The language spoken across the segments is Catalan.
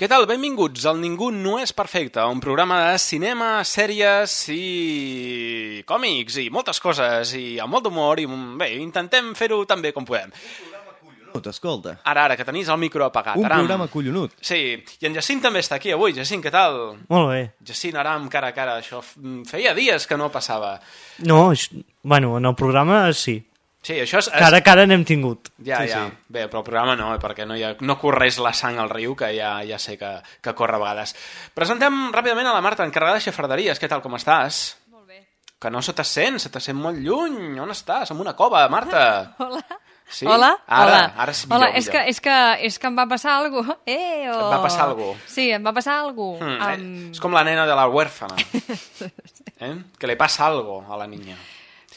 Què tal? Benvinguts al Ningú no és perfecte, un programa de cinema, sèries i còmics i moltes coses i amb molt d'humor i bé, intentem fer-ho tan bé com podem. collonut, escolta. Ara, ara, que tenis el micro apagat. Un Aram. programa collonut. Sí, i en Jacint també està aquí avui. Jacint, què tal? Molt bé. Jacint, Aram, cara a cara, això feia dies que no passava. No, bueno, en el programa sí. Sí, això és... és... Cara a cara n'hem tingut. Ja, Sí, ja. sí. Bé, però el programa no, eh, perquè no, hi ha, no correix la sang al riu, que ja, ja sé que, que corre a vegades. Presentem ràpidament a la Marta, encarregada de xafarderies. Què tal, com estàs? Molt bé. Que no se te sent, se te sent molt lluny. On estàs? En una cova, Marta. Hola. Sí? Hola. Ara, Hola. ara sí, millor, Hola, és que, és, que, és que em va passar alguna cosa. Eh, o... Et va passar algo? Sí, em va passar alguna Mm, cosa. eh, És com la nena de la huérfana. Eh? Que le passa algo a la niña.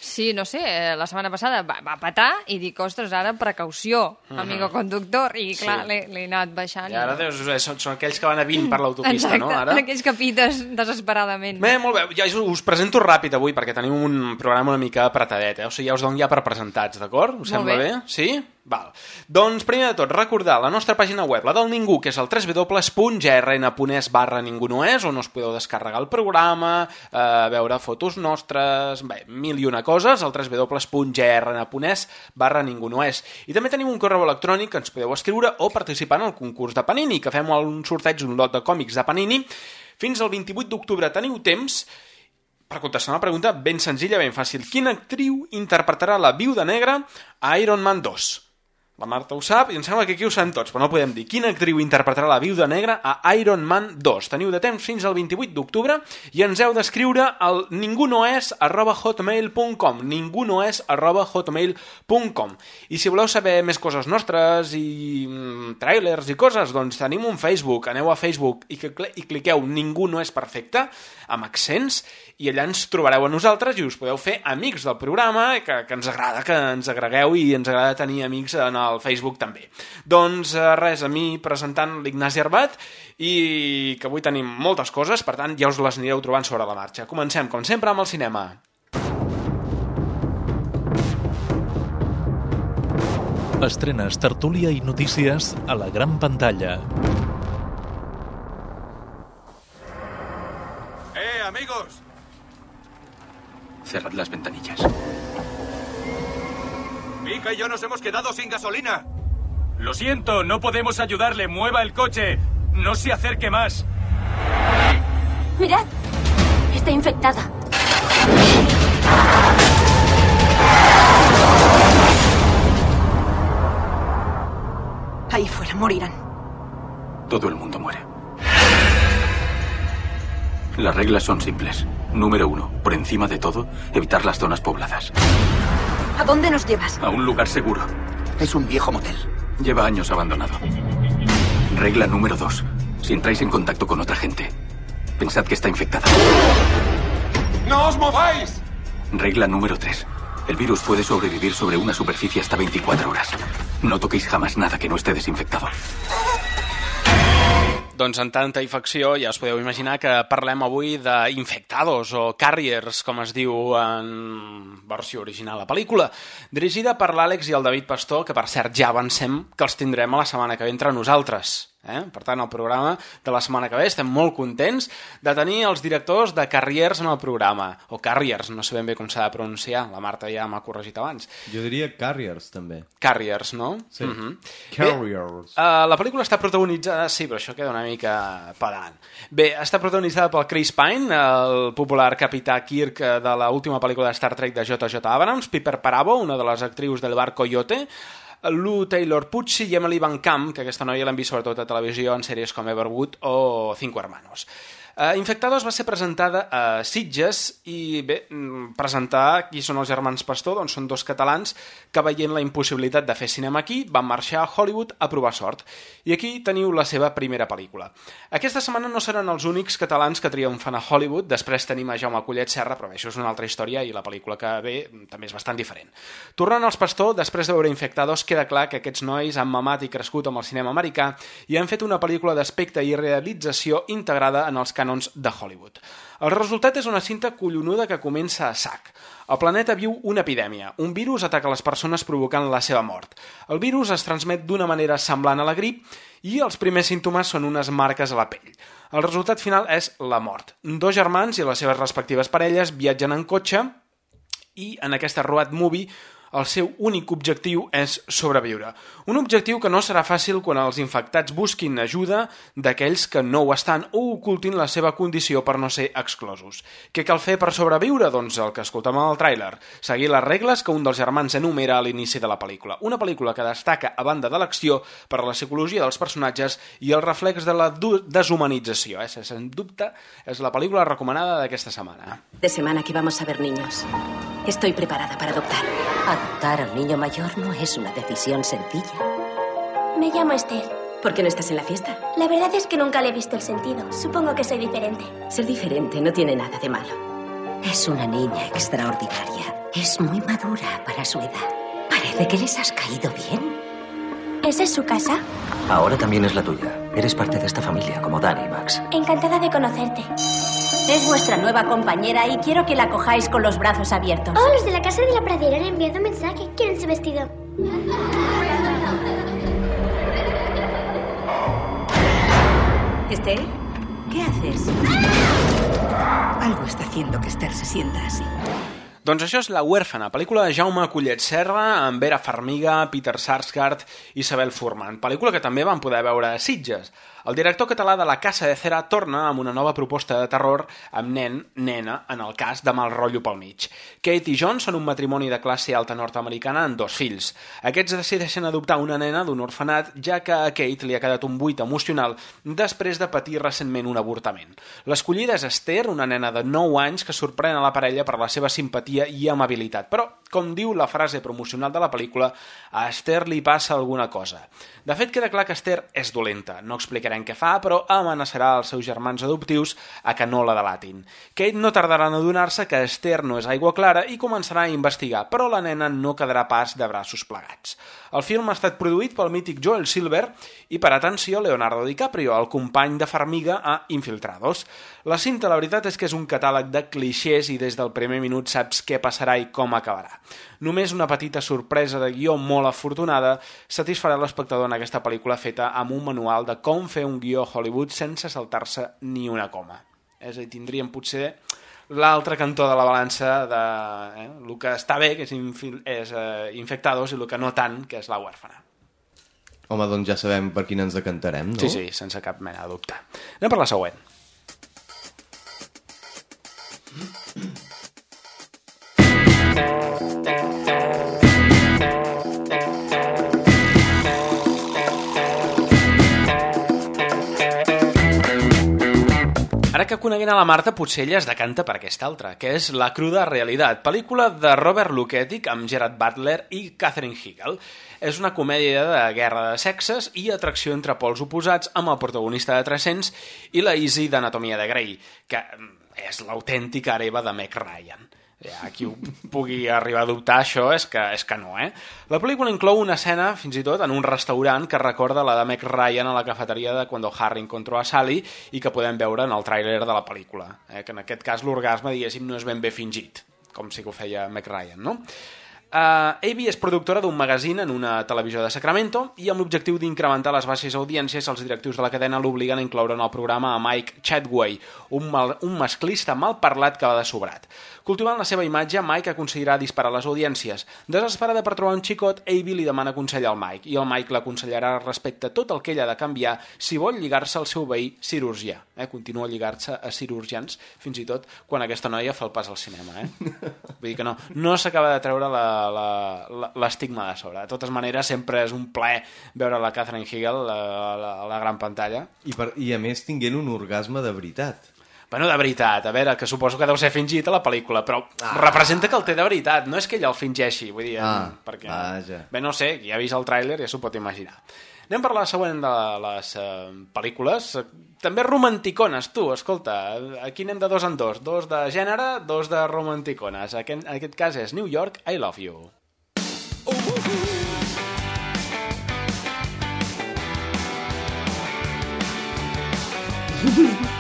Sí, no sé, eh, la setmana passada va, va patar i dic, ostres, ara precaució, amigo conductor, i clar, Sí. l'he anat baixant. I ara deus, eh, són, són aquells que van a 20 per l'autopista, no? Ara? aquells que pites desesperadament. Bé, molt bé, ja us- us presento ràpid avui perquè tenim un programa una mica apretadet, eh? o sigui, ja us dono ja per presentats, d'acord? Us Molt sembla bé. bé. Sí? Val. Doncs, primer de tot, recordar la nostra pàgina web, la del Ningú, que és el www.grn.es barra Ningú no és, on us podeu descarregar el programa, eh, veure fotos nostres, bé, mil i una coses, el www.grn.es barra Ningú no és. I també tenim un correu electrònic que ens podeu escriure o participar en el concurs de Panini, que fem un sorteig d'un lot de còmics de Panini. Fins al 28 d'octubre teniu temps per contestar una pregunta ben senzilla, ben fàcil. Quina actriu interpretarà la viuda negra a Iron Man 2? La Marta ho sap i em sembla que aquí ho sabem tots, però no podem dir. Quina actriu interpretarà la viuda negra a Iron Man 2? Teniu de temps fins al 28 d'octubre i ens heu d'escriure al ningunoes arroba hotmail.com ningunoes arroba hotmail.com I si voleu saber més coses nostres i mm, trailers i coses, doncs tenim un Facebook. Aneu a Facebook i, que, i cliqueu Ningú no és perfecte amb accents i allà ens trobareu a nosaltres i us podeu fer amics del programa, que, que ens agrada que ens agregueu i ens agrada tenir amics en el Facebook també. Doncs eh, res, a mi presentant l'Ignasi Arbat i que avui tenim moltes coses, per tant ja us les anireu trobant sobre la marxa. Comencem, com sempre, amb el cinema. Estrenes, tertúlia i notícies a la gran pantalla. ¡Eh, amigos! Cerrad las ventanillas. Mika y yo nos hemos quedado sin gasolina. Lo siento, no podemos ayudarle. Mueva el coche. No se acerque más. Mirad, está infectada. Ahí fuera morirán. Todo el mundo muere. Las reglas son simples. Número uno, por encima de todo, evitar las zonas pobladas. ¿A dónde nos llevas? A un lugar seguro. Es un viejo motel. Lleva años abandonado. Regla número dos, si entráis en contacto con otra gente, pensad que está infectada. ¡No os mováis! Regla número 3. El virus puede sobrevivir sobre una superficie hasta 24 horas. No toquéis jamás nada que no esté desinfectado. Doncs en tanta infecció ja us podeu imaginar que parlem avui d'infectados o carriers, com es diu en versió original a la pel·lícula, dirigida per l'Àlex i el David Pastor, que per cert ja avancem que els tindrem a la setmana que ve entre nosaltres. Eh? Per tant, el programa de la setmana que ve estem molt contents de tenir els directors de Carriers en el programa, o Carriers, no sé ben bé com s'ha de pronunciar, la Marta ja m'ha corregit abans. Jo diria Carriers, també. Carriers, no? Sí. Mhm. Carriers. Bé, uh, la pel·lícula està protagonitzada... Sí, però això queda una mica pedant. Bé, està protagonitzada pel Chris Pine, el popular capità Kirk eh, de l'última pel·lícula de Star Trek de J.J. Abrams, Piper Parabo, una de les actrius del bar Coyote, Lou Taylor Pucci i Emily Van Camp, que aquesta noia l'hem vist sobretot a televisió en sèries com Everwood o Cinco Hermanos. Uh, Infectados va ser presentada a Sitges i bé, mm, presentar qui són els germans Pastor, doncs són dos catalans que veient la impossibilitat de fer cinema aquí van marxar a Hollywood a provar sort. I aquí teniu la seva primera pel·lícula. Aquesta setmana no seran els únics catalans que triomfen a Hollywood, després tenim a Jaume Collet Serra, però bé, això és una altra història i la pel·lícula que ve també és bastant diferent. Tornant als Pastor, després de veure Infectados, queda clar que aquests nois han mamat i crescut amb el cinema americà i han fet una pel·lícula d'aspecte i realització integrada en els cànons de Hollywood. El resultat és una cinta collonuda que comença a sac. El planeta viu una epidèmia. Un virus ataca les persones provocant la seva mort. El virus es transmet d'una manera semblant a la grip i els primers símptomes són unes marques a la pell. El resultat final és la mort. Dos germans i les seves respectives parelles viatgen en cotxe i en aquesta road movie el seu únic objectiu és sobreviure. Un objectiu que no serà fàcil quan els infectats busquin ajuda d'aquells que no ho estan o ocultin la seva condició per no ser exclosos. Què cal fer per sobreviure? Doncs el que escoltem al tràiler. Seguir les regles que un dels germans enumera a l'inici de la pel·lícula. Una pel·lícula que destaca, a banda de l'acció, per la psicologia dels personatges i el reflex de la deshumanització. Eh? Sens dubte, és la pel·lícula recomanada d'aquesta setmana. De semana que vamos a ver niños. Estoy preparada para adoptar. Adoptar a un niño mayor no es una decisión sencilla. Me llamo Esther. ¿Por qué no estás en la fiesta? La verdad es que nunca le he visto el sentido. Supongo que soy diferente. Ser diferente no tiene nada de malo. Es una niña extraordinaria. Es muy madura para su edad. Parece que les has caído bien. ¿Esa es su casa? Ahora también es la tuya. Eres parte de esta familia, como Dani y Max. Encantada de conocerte. Es vuestra nueva compañera y quiero que la cojáis con los brazos abiertos. Oh, los de la casa de la pradera han enviado un mensaje. ¿Quieren su vestido? Esther, ¿qué haces? Algo está haciendo que Esther se sienta así. Doncs això és La huérfana, pel·lícula de Jaume Collet Serra, amb Vera Farmiga, Peter Sarsgaard i Isabel Furman. Pel·lícula que també van poder veure a Sitges. El director català de La Casa de Cera torna amb una nova proposta de terror amb nen, nena, en el cas de mal rotllo pel mig. Kate i John són un matrimoni de classe alta nord-americana amb dos fills. Aquests decideixen adoptar una nena d'un orfenat, ja que a Kate li ha quedat un buit emocional després de patir recentment un avortament. L'escollida és Esther, una nena de 9 anys que sorprèn a la parella per la seva simpatia i amabilitat. Però, com diu la frase promocional de la pel·lícula, a Esther li passa alguna cosa. De fet, queda clar que Esther és dolenta. No explicarem què fa, però amenaçarà els seus germans adoptius a que no la delatin. Kate no tardarà en adonar-se que Esther no és aigua clara i començarà a investigar, però la nena no quedarà pas de braços plegats. El film ha estat produït pel mític Joel Silver i, per atenció, Leonardo DiCaprio, el company de Farmiga a Infiltrados. La cinta, la veritat, és que és un catàleg de clixés i des del primer minut saps què passarà i com acabarà. Només una petita sorpresa de guió molt afortunada satisfarà l'espectador en aquesta pel·lícula feta amb un manual de com fer un guió a Hollywood sense saltar-se ni una coma. És a dir, tindríem potser l'altre cantó de la balança de eh, el que està bé, que és, és eh, Infectados, i el que no tant, que és La huérfana. Home, doncs ja sabem per quina ens decantarem, no? Sí, sí, sense cap mena de dubte. Anem per la següent. Ara que coneguent a la Marta, potser ella es decanta per aquesta altra, que és La cruda realitat, pel·lícula de Robert Luketic amb Gerard Butler i Catherine Hegel. És una comèdia de guerra de sexes i atracció entre pols oposats amb el protagonista de 300 i la Easy d'Anatomia de Grey, que és l'autèntica hereva de Meg Ryan. Ja, qui ho pugui arribar a dubtar això és que, és que no, eh? La pel·lícula inclou una escena, fins i tot, en un restaurant que recorda la de Meg Ryan a la cafeteria de Cuando Harry encontró a Sally i que podem veure en el tràiler de la pel·lícula. Eh? Que en aquest cas l'orgasme, diguéssim, no és ben bé fingit, com sí que ho feia Meg Ryan, no? Uh, Abby és productora d'un magazín en una televisió de Sacramento i amb l'objectiu d'incrementar les baixes audiències, els directius de la cadena l'obliguen a incloure en el programa a Mike Chadway, un, mal, un masclista mal parlat que va de sobrat. Cultivant la seva imatge, Mike aconseguirà disparar les audiències. Desesperada per trobar un xicot, Abby li demana consell al Mike i el Mike l'aconsellarà respecte a tot el que ella ha de canviar si vol lligar-se al seu veí cirurgià. Eh? Continua lligar-se a cirurgians, fins i tot quan aquesta noia fa el pas al cinema. Eh? Vull dir que no, no s'acaba de treure l'estigma de sobre. De totes maneres, sempre és un plaer veure la Catherine Hegel a la, la, gran pantalla. I, per, I a més tinguent un orgasme de veritat. Bueno, de veritat, a veure, que suposo que deu ser fingit a la pel·lícula, però ah. representa que el té de veritat, no és que ell el fingeixi, vull dir, Ah, perquè... vaja. Bé, no sé, qui ha vist el tràiler ja s'ho pot imaginar. Anem per la següent de les eh, pel·lícules, també romanticones, tu, escolta, aquí anem de dos en dos, dos de gènere, dos de romanticones, aquest, en aquest cas és New York, I Love You.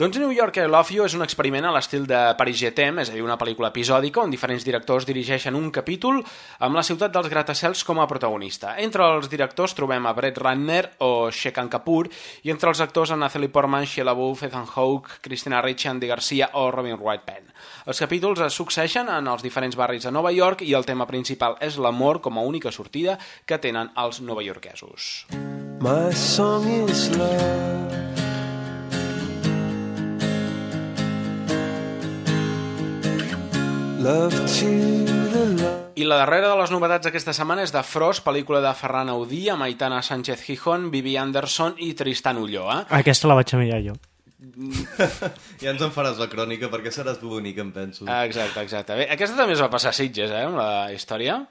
Doncs New York I Love You és un experiment a l'estil de Paris Jetem, és a dir, una pel·lícula episòdica on diferents directors dirigeixen un capítol amb la ciutat dels gratacels com a protagonista. Entre els directors trobem a Brett Ratner o Shekan Kapoor i entre els actors a Natalie Portman, Sheila Booth, Ethan Hawke, Christina Ricci, Andy Garcia o Robin Wright Penn. Els capítols es succeeixen en els diferents barris de Nova York i el tema principal és l'amor com a única sortida que tenen els novaiorquesos. My song is love. I la darrera de les novetats d'aquesta setmana és de Frost, pel·lícula de Ferran Audí, amb Aitana Sánchez Gijón, Vivi Anderson i Tristan Ulloa. Aquesta la vaig a mirar jo. Ja ens en faràs la crònica, perquè seràs tu l'únic, em penso. Exacte, exacte. Bé, aquesta també es va passar a Sitges, eh, amb la història.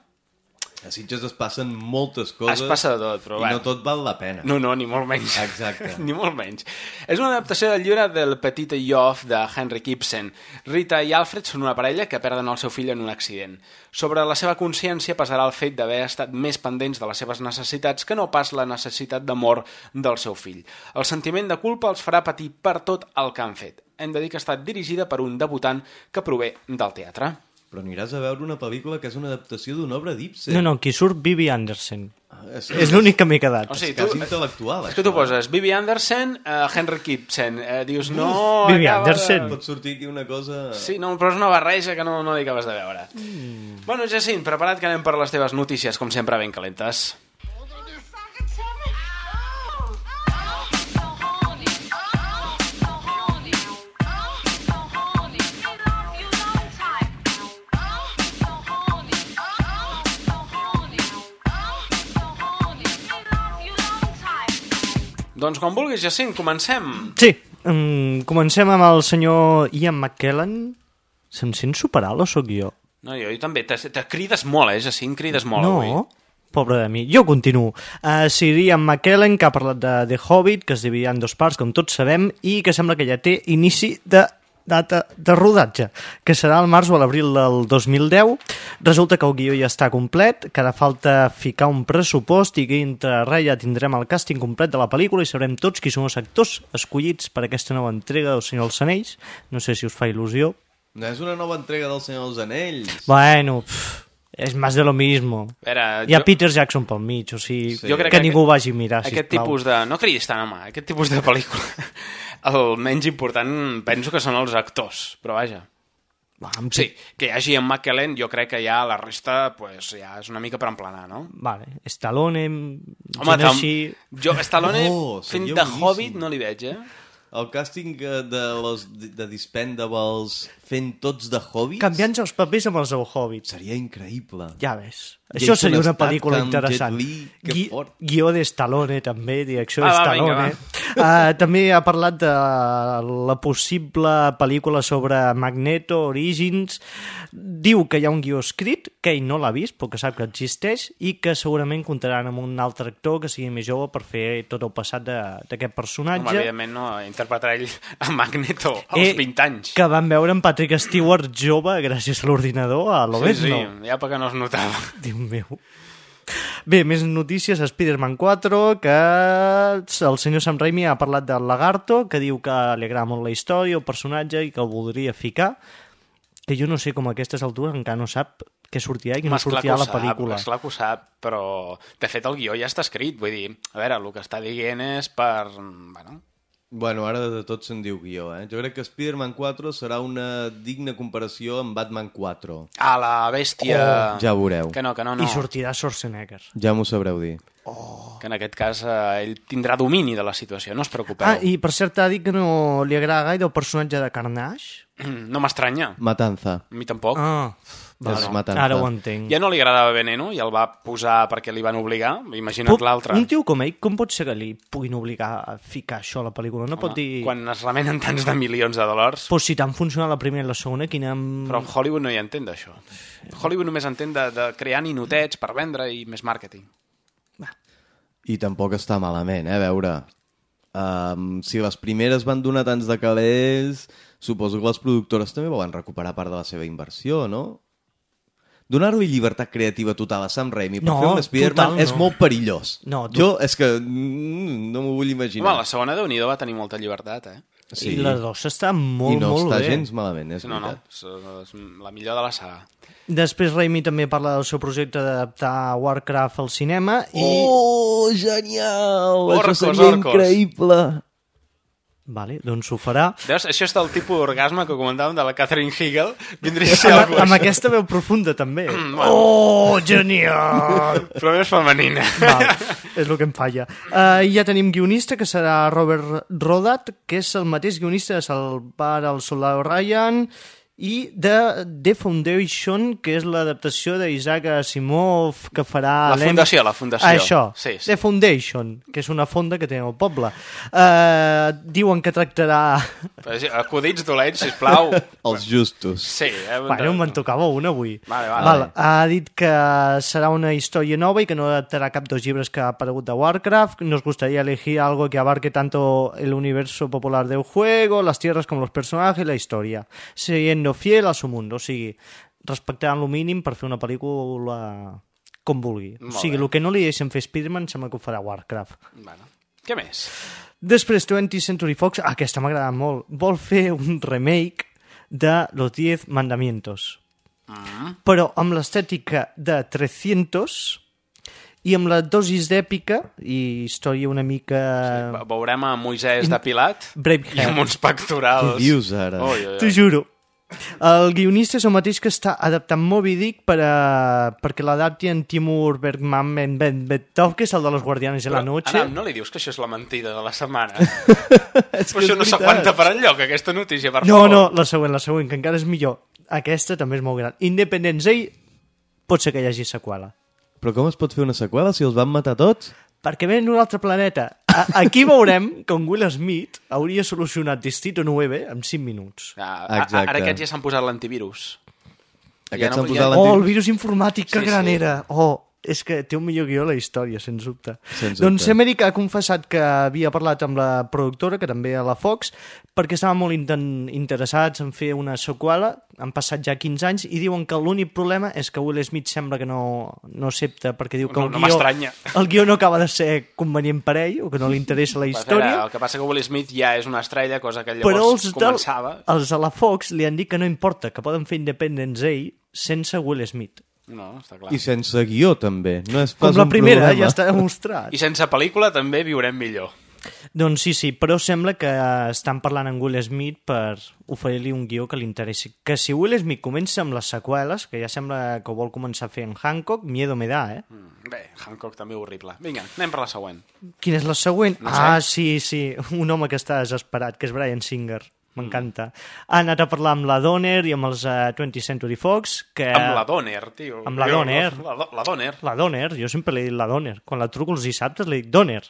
A Sitges es passen moltes coses Es passa de tot, però i bueno. no tot val la pena. No, no, ni molt menys. Exacte. ni molt menys. És una adaptació del llibre del Petit Yoff de Henrik Ibsen. Rita i Alfred són una parella que perden el seu fill en un accident. Sobre la seva consciència passarà el fet d'haver estat més pendents de les seves necessitats que no pas la necessitat d'amor del seu fill. El sentiment de culpa els farà patir per tot el que han fet. Hem de dir que ha estat dirigida per un debutant que prové del teatre. Però aniràs a veure una pel·lícula que és una adaptació d'una obra d'Ibsen. No, no, qui surt Vivi Anderson. és- És l'únic que m'he quedat. O sigui, És quasi intel·lectual, És que tu poses Vivi Anderson, uh, Henrik Ibsen. Uh, dius, no... Vivi acaba Anderson. Pot sortir aquí una cosa... Sí, no, però és una barreja que no, no li acabes de veure. Mm. Bueno, Jacint, prepara't que anem per les teves notícies, com sempre, ben calentes. Doncs quan vulguis, Jacint, comencem. Sí, um, comencem amb el senyor Ian McKellen. Se'm sent superalt o sóc jo? No, jo, jo també. Te, te crides molt, eh, Jacint? Crides molt no, avui. pobre de mi. Jo continuo. Uh, Sir Ian McKellen, que ha parlat de The Hobbit, que es dividirà en dos parts, com tots sabem, i que sembla que ja té inici de data de rodatge, que serà al març o a l'abril del 2010. Resulta que el guió ja està complet, que ara falta ficar un pressupost i que entre res ja tindrem el càsting complet de la pel·lícula i sabrem tots qui són els actors escollits per aquesta nova entrega del Senyor dels Anells. No sé si us fa il·lusió. No és una nova entrega del Senyor dels Anells. Bueno, pff, és més de lo mismo. Veure, Hi ha jo- Peter Jackson pel mig, o sigui, Jo crec que, que ningú aquest- vagi a mirar, Aquest sisplau. tipus de... No cridis tant, home. Aquest tipus de pel·lícula... El menys important penso que són els actors, però vaja. Sí, que hi hagi en McKellen, jo crec que ja la resta pues, ja és una mica per emplenar, no? Vale, Stallone, Home, tam... així... jo Stallone Oh, fent de boníssim. Hobbit no li veig, eh? El càsting eh, de, los, de Dispendables fent tots de Hobbits... Canviant els papers amb els del Hobbit. Seria increïble. Ja ves. Això Jason seria una pel·lícula interessant. Li, que Gui fort. guió de Stallone, també, direcció Ah, de va, Stallone. vinga, uh, també ha parlat de la possible pel·lícula sobre Magneto, Origins. Diu que hi ha un guió escrit, que ell no l'ha vist, però que sap que existeix, i que segurament comptaran amb un altre actor que sigui més jove per fer tot el passat de- d'aquest personatge. Home, evidentment no interpretarà ell a Magneto als Eh, 20 anys. Que van veure en Patrick Stewart jove gràcies a l'ordinador a Sí, l'Obesno. sí, ja perquè no es notava. Déu meu. Bé, més notícies, Spider-Man 4, que el senyor Sam Raimi ha parlat del Lagarto, que diu que li agrada molt la història, el personatge, i que el voldria ficar, que jo no sé com a aquestes altures encara no sap què sortirà i què no sortirà a ho la pel·lícula. Sap, esclar que ho sap, però de fet el guió ja està escrit, vull dir, a veure, el que està dient és per... Bueno, Bueno, ara de tot se'n diu guió, eh? Jo crec que Spider-Man 4 serà una digna comparació amb Batman 4. a la bèstia... Oh, ja ho veureu. Que no, que no, no. I sortirà Schwarzenegger. Ja m'ho sabreu dir. Que en aquest cas eh, ell tindrà domini de la situació, no us preocupeu. Ah, i per cert ha dit que no li agrada gaire el personatge de Carnage. No m'estranya. Matanza. A mi tampoc. Ah, És matança. Ara ho entenc. Ja no li agradava Veneno i el va posar perquè li van obligar. Imagina't Però l'altre. Un tio com ell, com pot ser que li puguin obligar a ficar això a la pel·lícula? No pot dir... Quan es remenen tants de milions de dòlars... Pues si tant funciona la primera i la segona, quina... Però Hollywood no hi entén d'això. Hollywood només entén de, de crear ninotets per vendre i més màrqueting. I tampoc està malament, eh, a veure. Um, si les primeres van donar tants de calés, suposo que les productores també volen recuperar part de la seva inversió, no? Donar-li llibertat creativa total a Sam Raimi per No, fer un Spider-Man total és no. molt perillós. No, tu- Jo, és que mm, no m'ho vull imaginar. Home, la segona de Unido va tenir molta llibertat, eh? Sí. I la dos està molt, I no molt està bé. gens malament, és no, no, veritat. és, és la millor de la saga. Després Raimi també parla del seu projecte d'adaptar Warcraft al cinema i... Oh, genial! Orcos, Això seria orcos. increïble! Vale, doncs ho farà. Veus? Això és del tipus d'orgasme que comentàvem de la Catherine Hegel. Vindria a ser Amb, amb aquesta veu profunda, també. bueno. Oh, genial! Però més femenina. Val, és el que em falla. Uh, ja tenim guionista, que serà Robert Rodat, que és el mateix guionista de Salvar el Soldado Ryan i de The Foundation, que és l'adaptació d'Isaac Asimov que farà... La fundació, la fundació. Ah, això, Sí, sí. The Foundation, que és una fonda que té al poble. Uh, diuen que tractarà... Acudits dolents, sisplau. Els justos. Sí, eh? Bueno, me'n tocava una avui. Vale, vale. Val, ha dit que serà una història nova i que no adaptarà cap dels llibres que ha aparegut de Warcraft. Nos gustaría elegir algo que abarque tanto el universo popular del juego, las tierras como los personajes i la història, siendo fiel a su mundo. O sigui, respectant lo mínim per fer una pel·lícula com vulgui. Molt o sigui, bé. el que no li deixen fer Spider-Man sembla que ho farà Warcraft. Bueno. Què més? Després, 20th Century Fox, ah, aquesta m'ha agradat molt, vol fer un remake de Los Diez Mandamientos. Mm. Però amb l'estètica de 300 i amb la dosis d'èpica i història una mica... Ve- Veurem a Moisès depilat Braveheart. i amb uns pectorals. Què dius ara? T'ho juro. El guionista és el mateix que està adaptant Moby Dick per a, perquè l'adapti en Timur Bergman Ben Ben Betov, que és el de los Guardianes de la Noche. Adam, no li dius que això és la mentida de la setmana? Però això no s'aguanta per enlloc, aquesta notícia, per No, favor. no, la següent, la següent, que encara és millor. Aquesta també és molt gran. Independence Day pot ser que hi hagi seqüela. Però com es pot fer una seqüela si els van matar tots? Perquè ven d'un altre planeta. Aquí veurem que en Will Smith hauria solucionat Distrito 9 en 5 minuts. Ah, a- ara aquests ja s'han posat l'antivirus. Aquests no- s'han posat Oh, el virus informàtic, que Sí, gran sí. era. Oh, és que té un millor guió la història, sens dubte. Sens Doncs dubte. Emmerich ha confessat que havia parlat amb la productora, que també a la Fox, perquè estaven molt interessats en fer una seqüela, han passat ja 15 anys, i diuen que l'únic problema és que Will Smith sembla que no, no accepta, perquè diu que No- el no guió, m'estranya. el guió no acaba de ser convenient per ell, o que no li interessa la història, el que passa que Will Smith ja és una estrella, cosa que llavors però els, del, començava... els a la Fox li han dit que no importa, que poden fer Independence Day sense Will Smith. No, està clar. I sense guió, també. No és Com pas la un primera, problema. ja està demostrat. I sense pel·lícula també viurem millor. Doncs sí, sí, però sembla que estan parlant amb Will Smith per oferir-li un guió que li interessi. Que si Will Smith comença amb les seqüeles, que ja sembla que ho vol començar a fer en Hancock, miedo me da, eh? Mm, Bé, Hancock també horrible. Vinga, anem per la següent. Quina és la següent? No sé. ah, sí, sí, un home que està desesperat, que és Brian Singer. M'encanta. Ha anat a parlar amb la Donner i amb els uh, 20th Century Fox, que... Amb la Donner, tio. Amb la Jo- Donner. La, la, la Donner. La Donner, jo sempre li he dit la Donner. Quan la truco els dissabtes li dic Donner.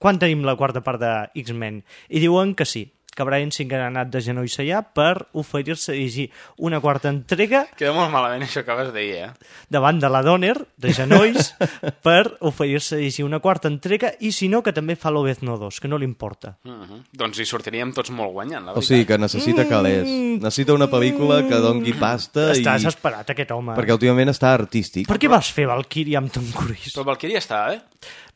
Quan tenim la quarta part de X-Men? I diuen que sí, que Brian Singer ha anat de genolls allà per oferir-se a dirigir una quarta entrega Queda molt malament això que vas dir, eh? davant de la Donner, de genolls, per oferir-se a dirigir una quarta entrega i si no, que també fa l'Obezno 2, que no li importa. Uh -huh. Doncs hi sortiríem tots molt guanyant, la O veritat. sigui, que necessita calés. Necessita una pel·lícula que dongui pasta i... Està desesperat, aquest home. Perquè últimament està artístic. Per què vas fer Valkyrie amb Tom Cruise? Però Valkyria està, eh?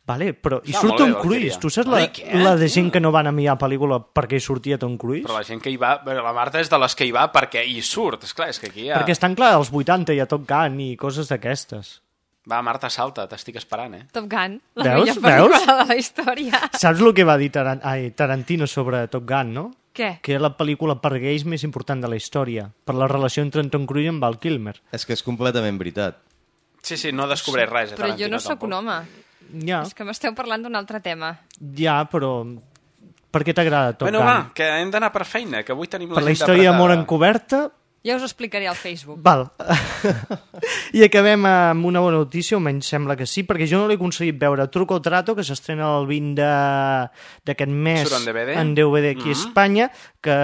Vale, però hi Està surt Tom. Cruise. Tu saps la, la de gent que no van a mirar pel·lícula perquè hi sortia Tom Cruise? Però la gent que hi va... La Marta és de les que hi va perquè hi surt. És clar, és que aquí ha... Perquè estan clar, als 80 hi ha Top Gun i coses d'aquestes. Va, Marta, salta, t'estic esperant, eh? Top Gun, la Veus? millor pel·lícula Veus? de la història. Saps el que va dir Taran ai, Tarantino sobre Top Gun, no? Què? Que és la pel·lícula per gais més important de la història, per la relació entre en Tom Cruise i en Val Kilmer. És que és completament veritat. Sí, sí, no descobreix res. eh, Però jo no sóc un home. Ja, És que m'esteu parlant d'un altre tema. ja, però... Per què t'agrada Top Bueno, Gun? va, que hem d'anar per feina, que avui tenim per la història d'amor encoberta Ja us ho explicaré al Facebook. Val. I acabem amb una bona notícia, almenys sembla que sí, perquè jo no l'he aconseguit veure. Truco Trato, que s'estrena el 20 de- d'aquest mes Surt en DVD? en DVD aquí a Mhm. Espanya, que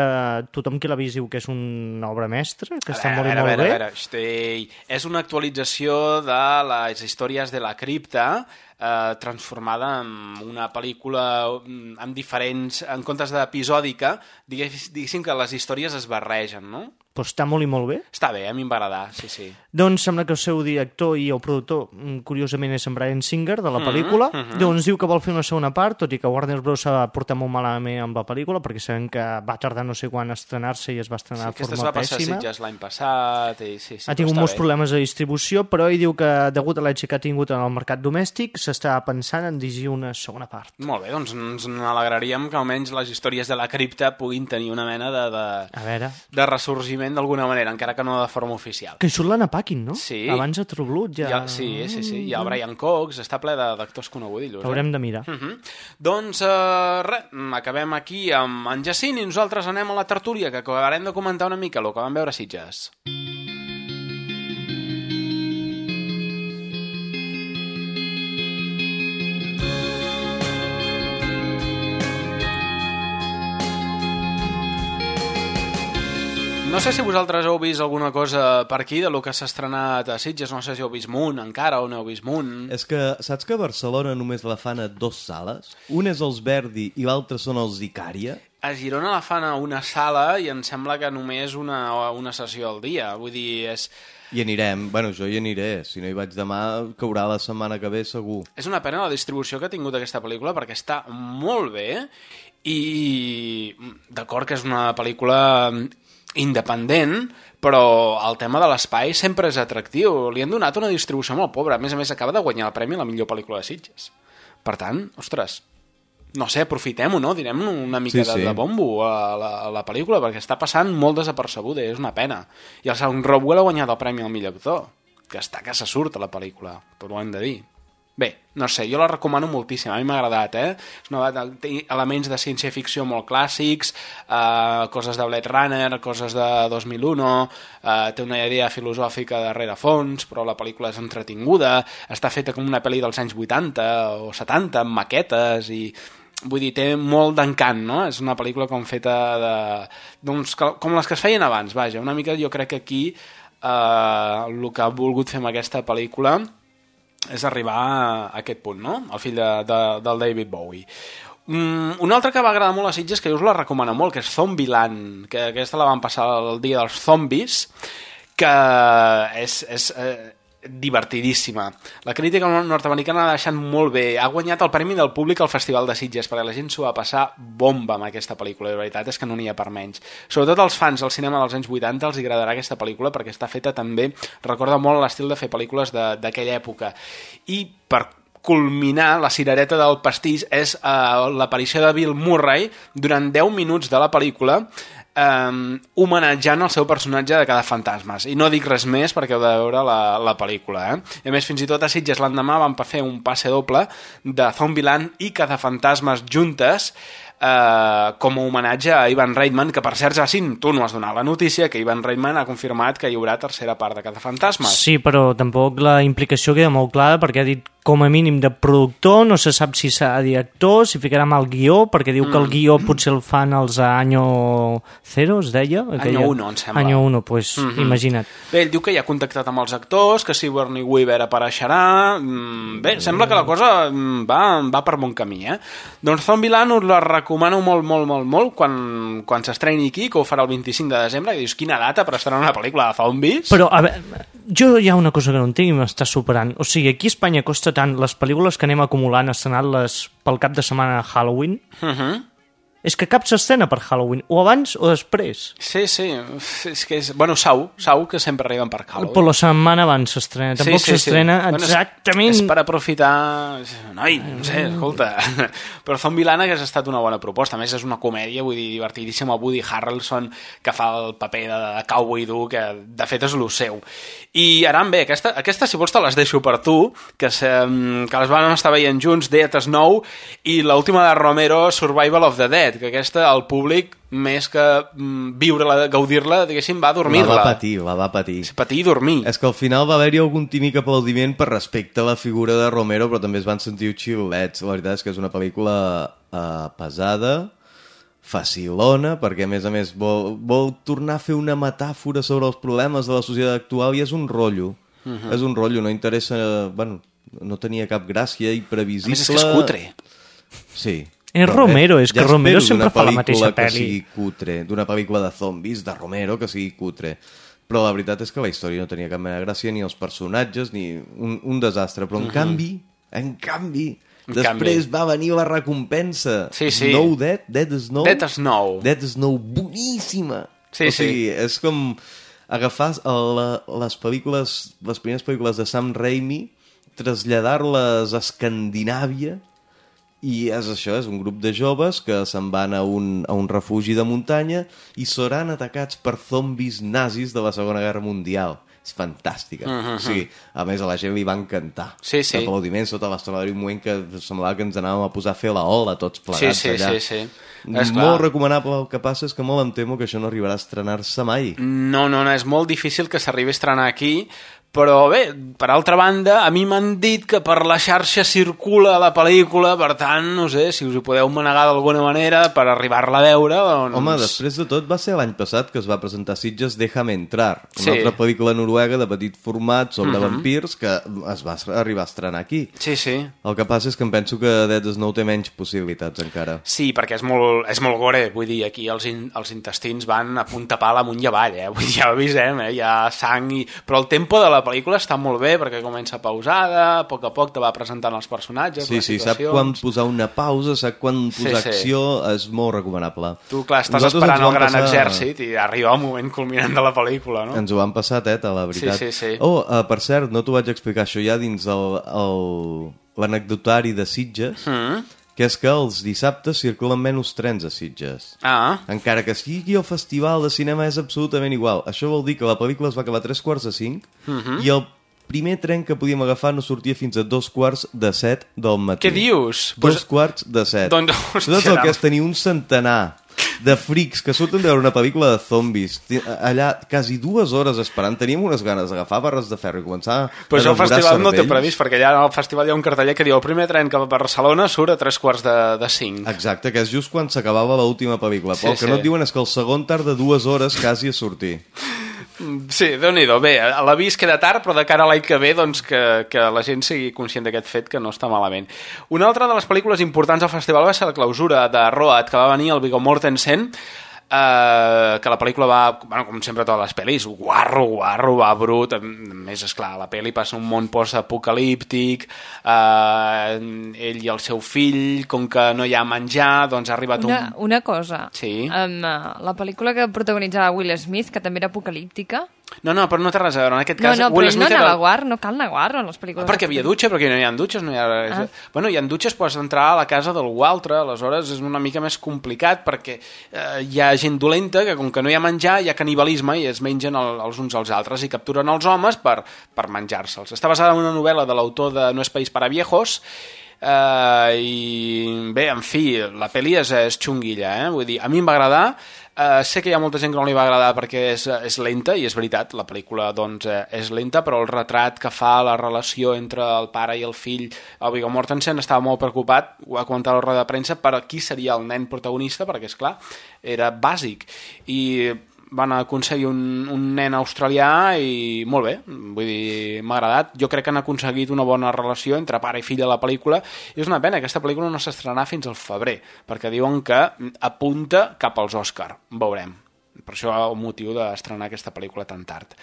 tothom qui l'ha vist diu que és una obra mestra, que està A molt i a molt veure, bé. a veure, hosti, és una actualització de les històries de la cripta eh, transformada en una pel·lícula mm, amb diferents... En comptes d'episòdica, digués- diguéssim que les històries es barregen, no? Però està molt i molt bé. Està bé, a mi em va agradar, sí, sí. Doncs sembla que el seu director i el productor, mm, curiosament, és en Brian Singer, de la Mhm, pel·lícula. mhm. Doncs diu que vol fer una segona part, tot i que Warner Bros. s'ha portat molt malament amb la pel·lícula, perquè sabem que va tardar no sé quan a estrenar-se i es va sí estrenar de aquesta es forma va passar a pèssima. Sitges l'any passat i sí, sí, ha tingut molts bé. problemes de distribució, però ell diu que, degut a l'èxit que ha tingut en el mercat domèstic, s'està pensant en dirigir una segona part. Molt bé, doncs ens alegraríem que almenys les històries de la cripta puguin tenir una mena de, de, A veure... de ressorgiment d'alguna manera, encara que no de forma oficial. Que hi surt l'Anna Paquin, no? Sí. Abans de True Blood ja... Ha, sí, sí, sí. Hi ha el Brian Cox, està ple de- d'actors conegudillos. Haurem eh? de mirar. Uh -huh. Doncs, uh, res, acabem aquí amb en Jacint i nosaltres anem a la tertúlia, que acabarem de comentar una mica el que vam veure a Sitges. No sé si vosaltres heu vist alguna cosa per aquí de lo que s'ha estrenat a Sitges, no sé si heu vist Munt encara o no heu vist Munt. És que saps que a Barcelona només la fan a dos sales? Un és els Verdi i l'altre són els Icària? A Girona la fan a una sala i em sembla que només una, una sessió al dia. Vull dir, és, I anirem. Bueno, jo hi aniré. Si no hi vaig demà, caurà la setmana que ve segur. és una pena la distribució que ha tingut aquesta pel·lícula perquè està molt bé i d'acord que és una pel·lícula independent, però el tema de l'espai sempre és atractiu. Li han donat una distribució molt pobra. A més a més, acaba de guanyar el premi a la millor pel·lícula de Sitges. Per tant, ostres, no sé, aprofitem-ho, no? Direm una mica Sí, de, sí. de bombo a la, a la pel·lícula, perquè està passant molt desapercebuda i és una pena. I el Sam Rockwell ha guanyat el premi al millor actor, que està que se surt a la pel·lícula, però ho hem de dir. Bé, no sé, jo la recomano moltíssim, a mi m'ha agradat, eh? És una, té elements de ciència-ficció molt clàssics, eh, coses de Blade Runner, coses de 2001, eh, té una idea filosòfica darrere fons, però la pel·lícula és entretinguda, està feta com una pel·li dels anys 80 o 70, amb maquetes i vull dir, té molt d'encant, no? És una pel·lícula com feta de... Doncs, com les que es feien abans, vaja. Una mica jo crec que aquí eh, el que ha volgut fer amb aquesta pel·lícula és arribar a aquest punt, no? El fill de, de, del David Bowie. Mm, una altra que va agradar molt a Sitges, que jo us la recomano molt, que és Zombieland, que aquesta la van passar el dia dels zombis, que és, és eh, divertidíssima. La crítica nord-americana l'ha deixat molt bé. Ha guanyat el premi del públic al Festival de Sitges, perquè la gent s'ho va passar bomba amb aquesta pel·lícula. La veritat és que no n'hi ha per menys. Sobretot als fans del cinema dels anys 80 els agradarà aquesta pel·lícula perquè està feta també, recorda molt l'estil de fer pel·lícules d'aquella època. I per culminar, la cirereta del pastís és eh, l'aparició de Bill Murray durant 10 minuts de la pel·lícula eh, homenatjant el seu personatge de cada fantasmes. I no dic res més perquè heu de veure la, la pel·lícula. Eh? I a més, fins i tot a Sitges l'endemà van fer un passe doble de Zombieland i cada fantasmes juntes eh, com a homenatge a Ivan Reitman, que per cert, Jacint, tu no has donat la notícia que Ivan Reitman ha confirmat que hi haurà tercera part de cada fantasmes. Sí, però tampoc la implicació queda molt clara perquè ha dit com a mínim de productor, no se sap si serà director, si ficarà mal guió, perquè diu que el Mm. guió potser el fan els Año Cero, es deia? Año Uno, em sembla. Año Uno, pues, Mhm. imagina't. Bé, ell diu que ja ha contactat amb els actors, que Sigourney Weaver apareixerà... Mm, Bé, sembla que la cosa mm, va, va per bon camí, eh? Doncs Zombieland us la recomano molt, molt, molt, molt quan, quan s'estreni aquí, que ho farà el 25 de desembre, i dius, quina data per estrenar una pel·lícula de zombis? Però, a veure, jo hi ha una cosa que no entenc i m'està superant. O sigui, aquí a Espanya costa tant les pel·lícules que anem acumulant estrenant-les pel cap de setmana de Halloween. Uh -huh. És que cap s'estrena per Halloween, o abans o després. Sí, sí, és que és... Bueno, Sau, Sau, que sempre arriben per Halloween. Per la setmana abans s'estrena. Tampoc s'estrena Bueno, és- exactament... és, per aprofitar... Noi, no sé, escolta. Però Zombieland hagués estat una bona proposta. A més, és una comèdia, vull dir, divertidíssima. Woody Harrelson, que fa el paper de, de cowboy dur, que de fet és el seu. I ara, bé, aquesta, aquesta si vols te les deixo per tu, que, se, que les van estar veient junts, Death Snow, i l'última de Romero, Survival of the Dead. Admet que aquesta, el públic, més que mm, viure-la, gaudir-la, diguéssim, va a La dormir-la. va patir, la va patir. Patir i dormir. És que al final va haver-hi algun tímic aplaudiment per respecte a la figura de Romero, però també es van sentir xilets. La veritat és que és una pel·lícula uh, pesada, facilona, perquè a més a més vol, vol tornar a fer una metàfora sobre els problemes de la societat actual i és un rotllo. Mhm. És un rotllo, no interessa... Bueno, no tenia cap gràcia i previsible... A més, és que és cutre. Sí. És Romero, és que Romero sempre fa la mateixa que pel·li. sigui cutre, d'una pel·lícula de zombis, de Romero, que sigui cutre. Però la veritat és que la història no tenia cap mena de gràcia, ni els personatges, ni un, un desastre. Però en Mhm. canvi, en canvi, En després canvi. va venir la recompensa. Sí, sí. Snow Dead, Dead Snow. Dead Snow. Dead Snow, boníssima. Sí, o sigui, és com agafar la, les pel·lícules, les primeres pel·lícules de Sam Raimi, traslladar-les a Escandinàvia i és això, és un grup de joves que se'n van a un, a un refugi de muntanya i seran atacats per zombis nazis de la Segona Guerra Mundial. És fantàstica. Mhm. O sigui, a més, a la gent li va encantar. Sí, sí. Aplaudiments tota l'estona. Va haver un moment que semblava que ens anàvem a posar a fer la ola tots plegats Sí, sí, allà. sí, sí. És Molt clar. recomanable. El que passa és que molt em temo que això no arribarà a estrenar-se mai. No, no, no, és molt difícil que s'arribi a estrenar aquí, però bé, per altra banda, a mi m'han dit que per la xarxa circula la pel·lícula, per tant, no sé, si us ho podeu manegar d'alguna manera per arribar-la a veure, doncs... Home, després de tot, va ser l'any passat que es va presentar Sitges Déjame entrar, una Sí. altra pel·lícula noruega de petit format sobre Mhm. vampirs que es va arribar a estrenar aquí. Sí, sí. El que passa és que em penso que Dead Snow té menys possibilitats encara. Sí, perquè és molt, és molt gore, vull dir, aquí els, in, els intestins van a punta pala amunt i avall, eh? Vull dir, ja ho avisem, eh? Hi ha sang i... Però el tempo de la pel·lícula està molt bé, perquè comença pausada, a poc a poc te va presentant els personatges, Sí, les sí, sap situacions... quan posar una pausa, sap quan Sí, posar sí. acció, és molt recomanable. Tu, clar, estàs Nosaltres esperant el gran passar- exèrcit i arriba el moment culminant de la pel·lícula, no? Ens ho van passar teta, la veritat. Sí, sí, sí. Oh, uh, per cert, no t'ho vaig explicar això ja dins el- el- l'anecdotari de Sitges, Mm. Que és que els dissabtes circulen menys trens a Sitges. Ah, Encara que sigui el festival de cinema és absolutament igual. Això vol dir que la pel·lícula es va acabar a tres quarts de cinc Mhm. i el primer tren que podíem agafar no sortia fins a dos quarts de set del matí. Què dius? Dos Pues- quarts de set. Doncs, hòstia, el que és tenir un centenar de frics que surten de veure una pel·lícula de zombis allà quasi dues hores esperant teníem unes ganes d'agafar barres de ferro i començar Però a això devorar festival no té cervells. previst, perquè allà al festival hi ha un carteller que diu el primer tren que va a Barcelona surt a tres quarts de, de cinc. Exacte, que és just quan s'acabava l'última pel·lícula. Sí, Però el que sí. no et diuen és que el segon tarda dues hores quasi a sortir. Sí, déu nhi Bé, l'avís queda tard, però de cara a l'any que ve, doncs que, que la gent sigui conscient d'aquest fet, que no està malament. Una altra de les pel·lícules importants del festival va ser la clausura de Road, que va venir el Viggo Mortensen, eh, que la pel·lícula va, bueno, com sempre totes les pel·lis, guarro, guarro, va brut, a més, esclar, la pel·li passa un món post-apocalíptic, eh, ell i el seu fill, com que no hi ha menjar, doncs ha arribat Una, un... una cosa, Sí. um, la pel·lícula que protagonitzava Will Smith, que també era apocalíptica, No, no, però no té res a veure, en aquest no, cas... no, però Will no Smith anava era- no cal anar a guar en les pel·lícules. Ah, perquè havia dutxa, perquè no hi ha dutxes, no hi ha. Ah. Bueno, hi ha dutxes, pots entrar a la casa d'algú altre, aleshores és una mica més complicat perquè eh, hi ha gent dolenta que com que no hi ha menjar hi ha canibalisme i es mengen el, els uns als altres i capturen els homes per, per menjar-se'ls. Està basada en una novel·la de l'autor de No és país para viejos eh, i bé, en fi, la pel·li és, és xunguilla, eh? vull dir, a mi em va agradar, eh, sé que hi ha molta gent que no li va agradar perquè és, és lenta, i és veritat, la pel·lícula doncs, eh, és lenta, però el retrat que fa la relació entre el pare i el fill, el Viggo Mortensen estava molt preocupat, ho va comentar a la roda de premsa, per qui seria el nen protagonista, perquè, és clar era bàsic, i van aconseguir un, un nen australià i molt bé, vull dir, m'ha agradat. Jo crec que han aconseguit una bona relació entre pare i fill a la pel·lícula i és una pena, aquesta pel·lícula no s'estrenarà fins al febrer, perquè diuen que apunta cap als Òscar, veurem. Per això el motiu d'estrenar aquesta pel·lícula tan tard.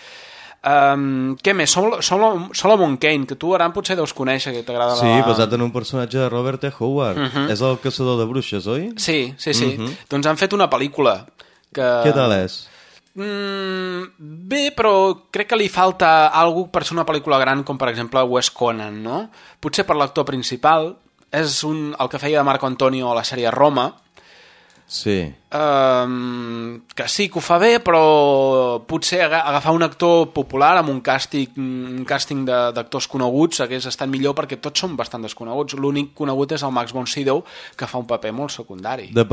Um, què més? Sol, Sol, Solomon Kane, que tu ara potser deus conèixer, que t'agrada Sí, la... basat en un personatge de Robert E. Howard. Mhm. És el caçador de bruixes, oi? Sí, sí, sí. Mhm. Doncs han fet una pel·lícula que... Què tal és? Mm, bé, però crec que li falta algú per ser una pel·lícula gran com per exemple Wes Conan, no? Potser per l'actor principal és un, el que feia de Marco Antonio a la sèrie Roma Sí. Um, que sí que ho fa bé, però potser aga- agafar un actor popular amb un càsting, un càsting d'actors coneguts hagués estat millor perquè tots són bastant desconeguts. L'únic conegut és el Max von Sydow, que fa un paper molt secundari. De,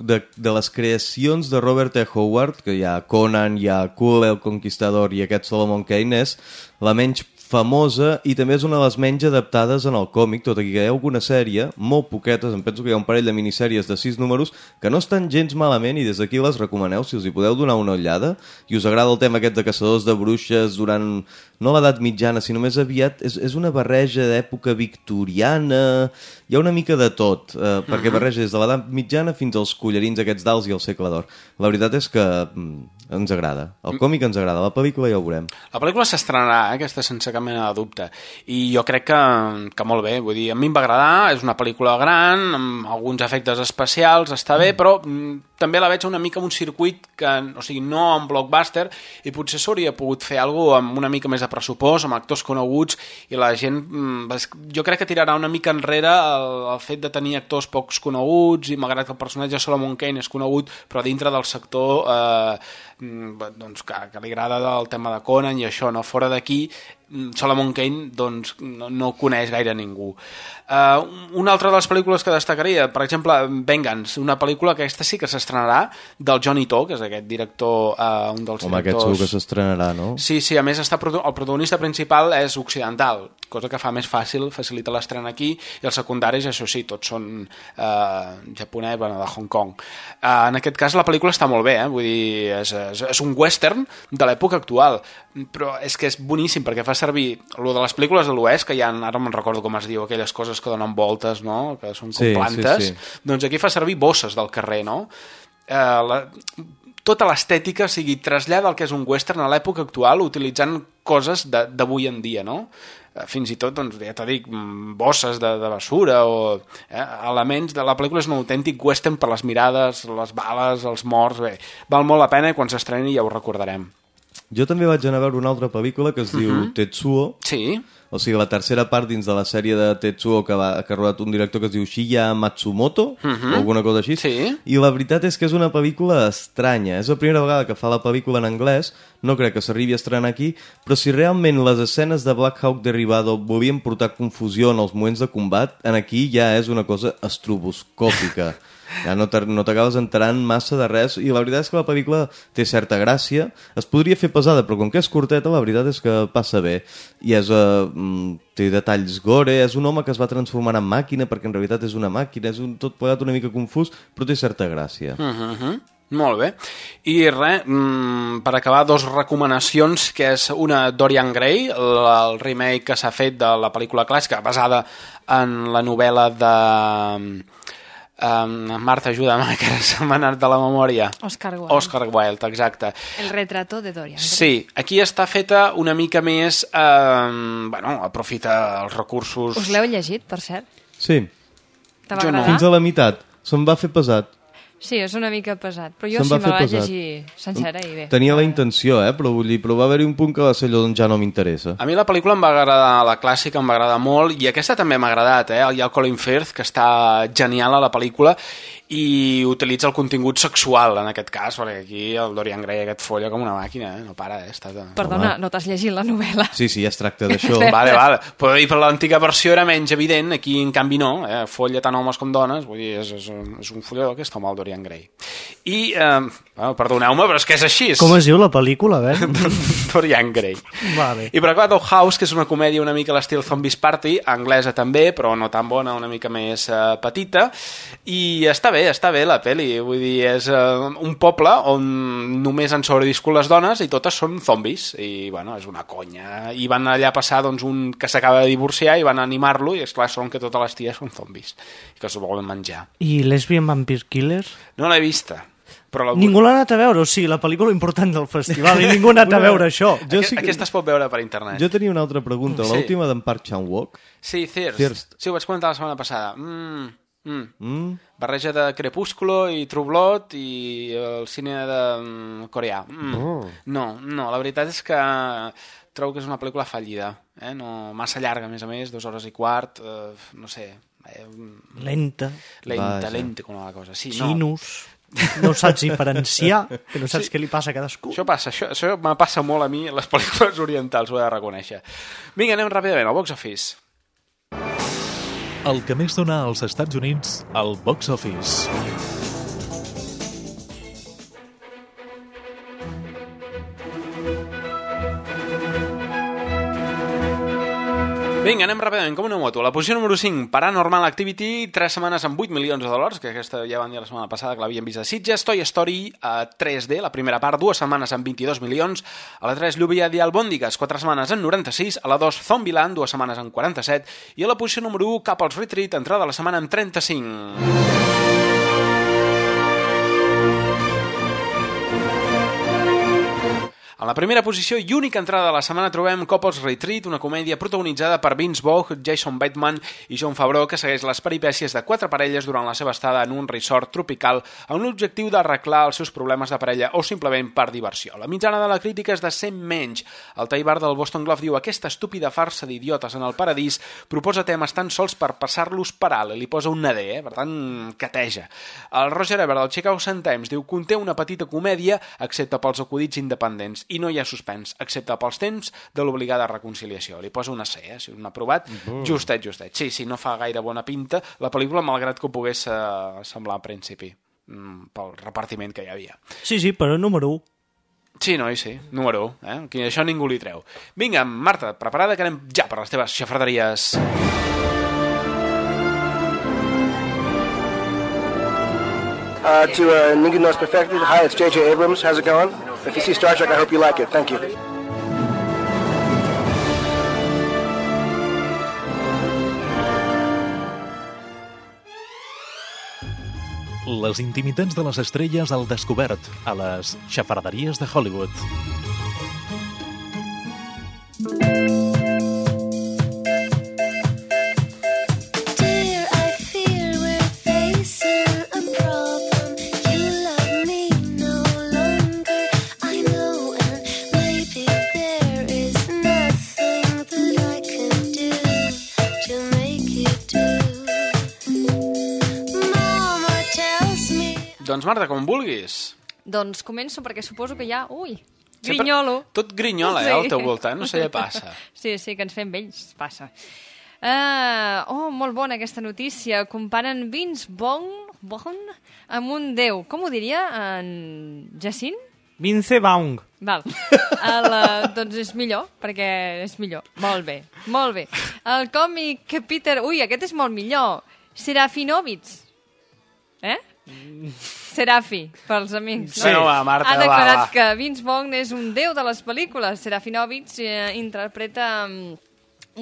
de, de les creacions de Robert E. Howard, que hi ha Conan, hi ha Cool el Conquistador i aquest Solomon Kane, és la menys famosa i també és una de les menys adaptades en el còmic, tot i que hi ha alguna sèrie, molt poquetes, em penso que hi ha un parell de minissèries de sis números que no estan gens malament i des d'aquí les recomaneu si els hi podeu donar una ullada i us agrada el tema aquest de caçadors de bruixes durant, no l'edat mitjana, sinó més aviat, és, és una barreja d'època victoriana, hi ha una mica de tot, eh, perquè Mhm. barreja des de l'edat mitjana fins als collarins aquests d'alts i el segle d'or. La veritat és que mm, ens agrada. El còmic ens agrada, la pel·lícula ja ho veurem. La pel·lícula s'estrenarà, eh, aquesta sense cap mena de dubte. I jo crec que, que molt bé. Vull dir, a mi em va agradar, és una pel·lícula gran, amb alguns efectes especials, està bé, però mm, també la veig una mica en un circuit que, o sigui, no en blockbuster, i potser s'hauria pogut fer alguna amb una mica més de pressupost, amb actors coneguts, i la gent, mm, jo crec que tirarà una mica enrere el, el fet de tenir actors pocs coneguts, i malgrat que el personatge Solomon Kane és conegut, però dintre del sector eh, mm, doncs, que, que li agrada el tema de Conan i això, no? Fora d'aquí, mm, Solomon Kane doncs, no, no coneix gaire ningú. Uh, una altra de les pel·lícules que destacaria, per exemple, Vengeance, una pel·lícula que aquesta sí que s'estrenarà del Johnny To, que és aquest director, uh, un dels Home, aquest directors... segur que s'estrenarà, no? Sí, sí, a més està, el protagonista principal és occidental, cosa que fa més fàcil, facilita l'estrena aquí, i els secundaris, això sí, tots són eh, japonès, bueno, de Hong Kong. Eh, en aquest cas la pel·lícula està molt bé, eh? vull dir, és, és, és un western de l'època actual, però és que és boníssim perquè fa servir lo de les pel·lícules de l'Oest, que ha, ara me'n recordo com es diu, aquelles coses que donen voltes, no? que són com Sí, sí, plantes, sí. doncs aquí fa servir bosses del carrer, no? Eh, la, tota l'estètica, o sigui, trasllada el que és un western a l'època actual utilitzant coses de- d'avui en dia, no? Eh, Fins i tot, doncs, ja t'ho dic, mm, bosses de, de basura o eh, elements de la pel·lícula és un autèntic western per les mirades, les bales, els morts, bé, val molt la pena i quan s'estreni ja ho recordarem. Jo també vaig anar a veure una altra pel·lícula que es diu Mhm. Tetsuo. Sí. O sigui, la tercera part dins de la sèrie de Tetsuo que, va, que ha rodat un director que es diu Shiya Matsumoto, Mhm. o alguna cosa així. Sí. I la veritat és que és una pel·lícula estranya. És la primera vegada que fa la pel·lícula en anglès, no crec que s'arribi a estrenar aquí, però si realment les escenes de Black Hawk Derribado volien portar confusió en els moments de combat, en aquí ja és una cosa estroboscòpica. Ja no t'ar- no t'acabes enterant massa de res. I la veritat és que la pel·lícula té certa gràcia. Es podria fer pesada però com que és curteta la veritat és que passa bé. I és, uh, té detalls gore. És un home que es va transformar en màquina perquè en realitat és una màquina. És un, tot plegat una mica confús però té certa gràcia. Uh -huh. Molt bé. I res, mm, per acabar, dos recomanacions, que és una Dorian Gray, el remake que s'ha fet de la pel·lícula clàssica, basada en la novel·la de... Um, Marta, ajuda'm, que ara se m'ha anat de la memòria. Oscar Wilde. Oscar Wilde, exacte. El retrato de Dorian. Sí, aquí està feta una mica més... Eh, bueno, aprofita els recursos... Us l'heu llegit, per cert? sí, Te va Jo no. fins a la meitat se'm va fer pesat Sí, és una mica pesat, però jo Se'm sí va me la vaig pesat. llegir sencera i bé. tenia la intenció, eh? però, vull dir, però va haver-hi un punt que va ser allò d'on ja no m'interessa A mi la pel·lícula em va agradar, la clàssica em va agradar molt, i aquesta també m'ha agradat, eh? Hi ha el Colin Firth, que està genial a la pel·lícula, i utilitza el contingut sexual, en aquest cas, perquè aquí el Dorian Gray aquest folla com una màquina, eh? No para, eh? Està de... Perdona, no t'has llegit la novel·la. Sí, sí, ja es tracta d'això. Vale, vale. Però, I per l'antiga versió era menys evident, aquí en canvi no, eh? folla tant homes com dones, vull dir, és, és, un- és un follador aquest home, el Dorian Gray. I, eh, bueno, perdoneu-me, però és que és així. Com es diu la pel·lícula, a veure? Dorian Gray. Vale. I per acabar, Dog House, que és una comèdia una mica a l'estil Zombies Party, anglesa també, però no tan bona, una mica més eh, petita, i està bé, està bé la pel·li, vull dir, és eh, un poble on només han sobreviscut les dones i totes són zombis, i bueno, és una conya, i van allà passar doncs, un que s'acaba de divorciar i van animar-lo, i esclar, són que totes les ties són zombis, que es volen menjar. I Lesbian Vampire Killers? No l'he vista, però la... Ningú l'ha anat a veure, o sigui, la pel·lícula important del festival, i ningú ha anat a veure això. Jo sí que... Aquesta es pot veure per internet. Jo tenia una altra pregunta. Sí. L'última d'en Park Chan-wook. Sí, Thirst. Thirst. Sí, ho vaig comentar la setmana passada. Mm, mm. Mm? Barreja de Crepúsculo i True Blood i el cine de mm, coreà. Mm. Oh. No, no, la veritat és que trobo que és una pel·lícula fallida. Eh? No, massa llarga, a més a més, dues hores i quart, eh, no sé... Eh, Lenta. lenta, Vaja. lenta com la cosa. Sí, Xinus. No. No saps diferenciar, que no saps Sí. què li passa a cadascú. Això passa, això, això me passa molt a mi les pel·lícules orientals, ho he de reconèixer. Vinga, anem ràpidament al box office. El que més dona als Estats Units al box office. Vinga, anem ràpidament, com una moto. La posició número 5, Paranormal Activity, 3 setmanes amb 8 milions de dòlars, que aquesta ja van dir la setmana passada que l'havien vist a Sitges. Toy Story a 3D, la primera part, dues setmanes amb 22 milions. A la 3, Lluvia i Albòndigues, 4 setmanes amb 96. A la 2, Zombieland, dues setmanes amb 47. I a la posició número 1, Couples Retreat, entrada de la setmana amb 35. En la primera posició i única entrada de la setmana trobem Couples Retreat, una comèdia protagonitzada per Vince Vaughn, Jason Bateman i John Favreau, que segueix les peripècies de quatre parelles durant la seva estada en un resort tropical amb l'objectiu d'arreglar els seus problemes de parella o simplement per diversió. La mitjana de la crítica és de 100 menys. El Taibar del Boston Globe diu aquesta estúpida farsa d'idiotes en el paradís proposa temes tan sols per passar-los per alt i li posa un nadé, eh? per tant, cateja. El Roger Ebert del Chicago Sun-Times diu conté una petita comèdia excepte pels acudits independents i no hi ha suspens, excepte pels temps de l'obligada reconciliació. Li posa una C, eh? si un aprovat, Mm. justet, justet. Sí, sí, no fa gaire bona pinta la pel·lícula, malgrat que ho pogués eh, semblar al principi, mm, pel repartiment que hi havia. Sí, sí, però número 1. Sí, noi, sí, número 1, eh? Aquí això ningú li treu. Vinga, Marta, preparada que anem ja per les teves xafarderies. Uh, to uh, Nigga Knows Perfected, hi, it's J.J. Abrams. How's it going? If you see Star Trek, I hope you like it. Thank you. Les intimitats de les estrelles al descobert a les xafarderies de Hollywood. Doncs Marta, com vulguis. Doncs començo perquè suposo que ja... Ui, Sempre- grinyolo. Tot grinyola, eh, al teu voltant, no sé què passa. Sí, sí, que ens fem vells, passa. Uh, oh, molt bona aquesta notícia. Comparen Vince Vaughn, Vaughn amb un déu. Com ho diria? En Jacint? Vince Vaughn. Val. El, uh, doncs és millor, perquè és millor. Molt bé, molt bé. El còmic que Peter... Ui, aquest és molt millor. Serafinovits. Eh? Serafi, pels amics. Sí. Bueno, va, Marta, ha declarat va, va. que Vince Vaughn és un déu de les pel·lícules. Serafinovits eh, interpreta mm,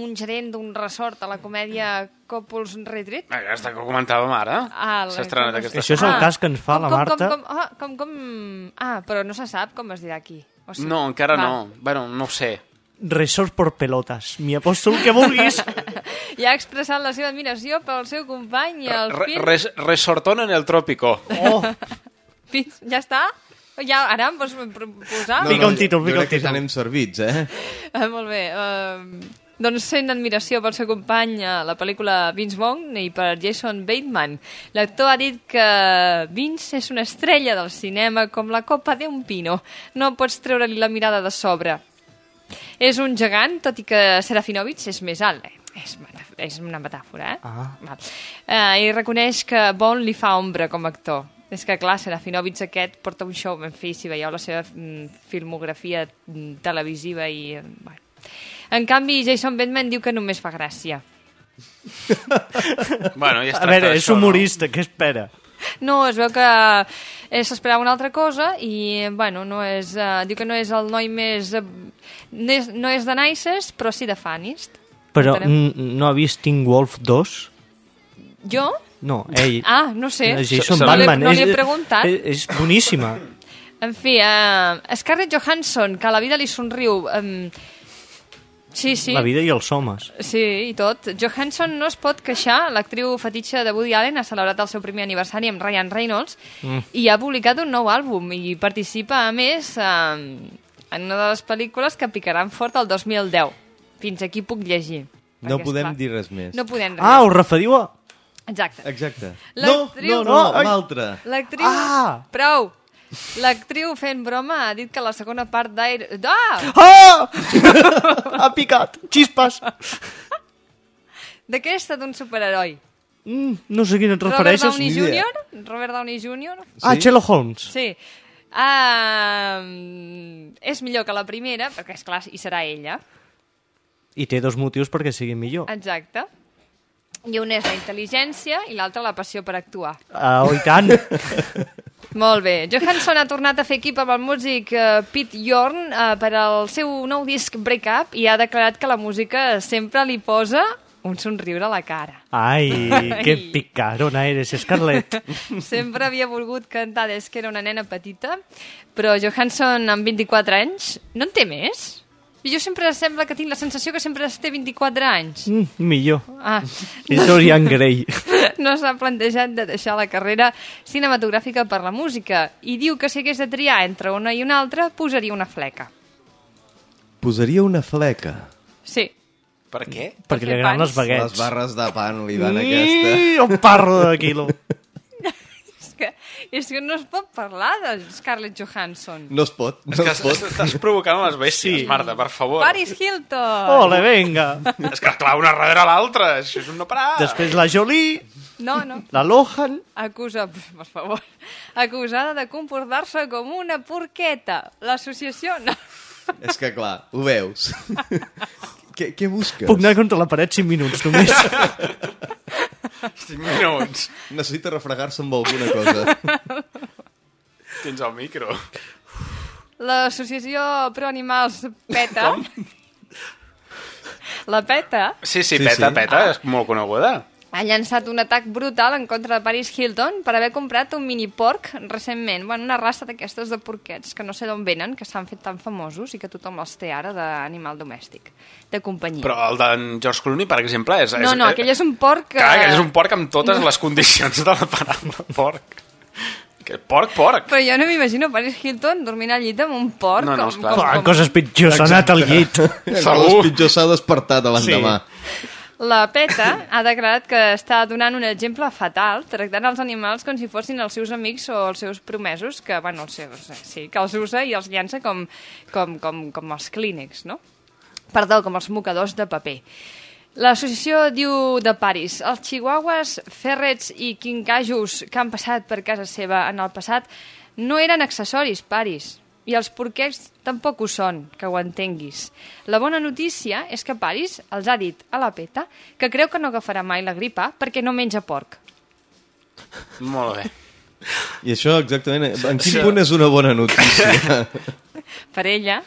un gerent d'un resort a la comèdia Couples Retreat. Aquesta que comentàvem ara. Ah, la- S'ha estrenat com- aquesta Això és el cas que ens fa la com, Marta. Com, com, ah, com, com... Ah, però no se sap com es dirà aquí. O sigui, No, encara val. no. Bueno, no ho sé. Resort por pelotas. Mi aposto el que vulguis. I ha expressat la seva admiració pel seu company i el Re, fill. res, resortón en el trópico. Oh, Fins- Ja està? Ja, ara em pots posar? Fica un títol, fica jo un crec que títol. ja anem servits, eh? Ah, molt bé. Uh, doncs sent admiració pel seu company a la pel·lícula Vince Vaughn i per Jason Bateman. L'actor ha dit que Vince és una estrella del cinema com la copa d'un pino. No pots treure-li la mirada de sobre. És un gegant, tot i que Serafinovich és més alt. Eh? És, és una metàfora, eh? Ah. Val. Eh, I reconeix que Bond li fa ombra com a actor. És que, clar, Serafinovich aquest porta un show, en fi, si veieu la seva mm, filmografia mm, televisiva i... Bueno. En canvi, Jason Bateman diu que només fa gràcia. Bueno, ja es A veure, és d'això, no? humorista, què espera? No, es veu que eh, s'esperava una altra cosa i, bueno, no és, uh, diu que no és el noi més... Uh, no, és, no és de nices, però sí de funniest. Però no ha vist Teen Wolf 2? Jo? No, ell. Ah, no sé. Jason No Bateman. no li he és- preguntat. És, és boníssima. En fi, uh, Scarlett Johansson, que a la vida li somriu... Um, sí, sí. La vida i els homes. Sí, i tot. Johansson no es pot queixar. L'actriu fetitxa de Woody Allen ha celebrat el seu primer aniversari amb Ryan Reynolds Mm. i ha publicat un nou àlbum i participa, a més, eh, en una de les pel·lícules que picaran fort el 2010. Fins aquí puc llegir. No podem esclar, dir res més. No podem res. Ah, us referiu a... Exacte. Exacte. No, L'actriu- no, no, Ai. l'altre. L'actriu... Ah! Prou! L'actriu fent broma ha dit que la segona part d'Air... Ah! Ah! ha picat. Xispes. De què superheroi? Mm, no sé a quin et Robert refereixes. Downey Ni idea. Jr.? Robert Downey Jr.? Ah, Sherlock Holmes. Sí. Ah, és millor que la primera, perquè, és clar hi serà ella. I té dos motius perquè sigui millor. Exacte. I un és la intel·ligència i l'altre la passió per actuar. Ah, oh, i tant. Molt bé. Johansson ha tornat a fer equip amb el músic uh, Pete Yorn uh, per al seu nou disc Break Up i ha declarat que la música sempre li posa un somriure a la cara. Ai, que picarona eres, Scarlett. Sempre havia volgut cantar des que era una nena petita, però Johansson amb 24 anys no en té més? I jo sempre sembla que tinc la sensació que sempre es té 24 anys. Mm, millor. Ah. És Dorian Gray. no s'ha plantejat de deixar la carrera cinematogràfica per la música i diu que si hagués de triar entre una i una altra posaria una fleca. Posaria una fleca. Sí. Per què? Perquè li agraden els baguets. Les barres de pan li van aquesta. I un parro de quilo. És que, no es pot parlar de Scarlett Johansson. No es pot, no És que es pot. estàs provocant les bèsties, sí. Marta, per favor. Paris Hilton! Ole, venga. És que, clar, una darrere l'altra, això és un no parar. Després la Jolie, No, no. la Lohan... Acusa, per favor, acusada de comportar-se com una porqueta. L'associació no. És que clar, ho veus. què, què busques? Puc anar contra la paret 5 minuts, només. 5 minuts. Necessita refregar-se amb alguna cosa. Tens el micro. L'associació Pro Animals PETA... La PETA Sí, sí, Sí, peta, sí. peta, és molt coneguda. Ha llançat un atac brutal en contra de Paris Hilton per haver comprat un mini porc recentment. Bueno, una raça d'aquestes de porquets que no sé d'on venen, que s'han fet tan famosos i que tothom els té ara d'animal domèstic, de companyia. Però el d'en George Clooney, per exemple, és... No, és, no, aquell és un porc que... Clar, aquell és un porc amb totes les condicions de la paraula porc. Que porc, porc. Però jo no m'imagino Paris Hilton dormint al llit amb un porc. No, no, com, esclar. com, com... coses pitjors, s'ha anat al llit. Segur. pitjor s'ha despertat abans Sí. La PETA ha declarat que està donant un exemple fatal tractant els animals com si fossin els seus amics o els seus promesos, que, bueno, els seus, sí, que els usa i els llança com, com, com, com els clínics, no? Perdó, com els mocadors de paper. L'associació diu de Paris, els chihuahuas, ferrets i quincajos que han passat per casa seva en el passat no eren accessoris, Paris. I els porquets tampoc ho són, que ho entenguis. La bona notícia és que Paris els ha dit a la PETA que creu que no agafarà mai la gripa perquè no menja porc. Molt bé. I això exactament, en quin punt és una bona notícia? Per ella,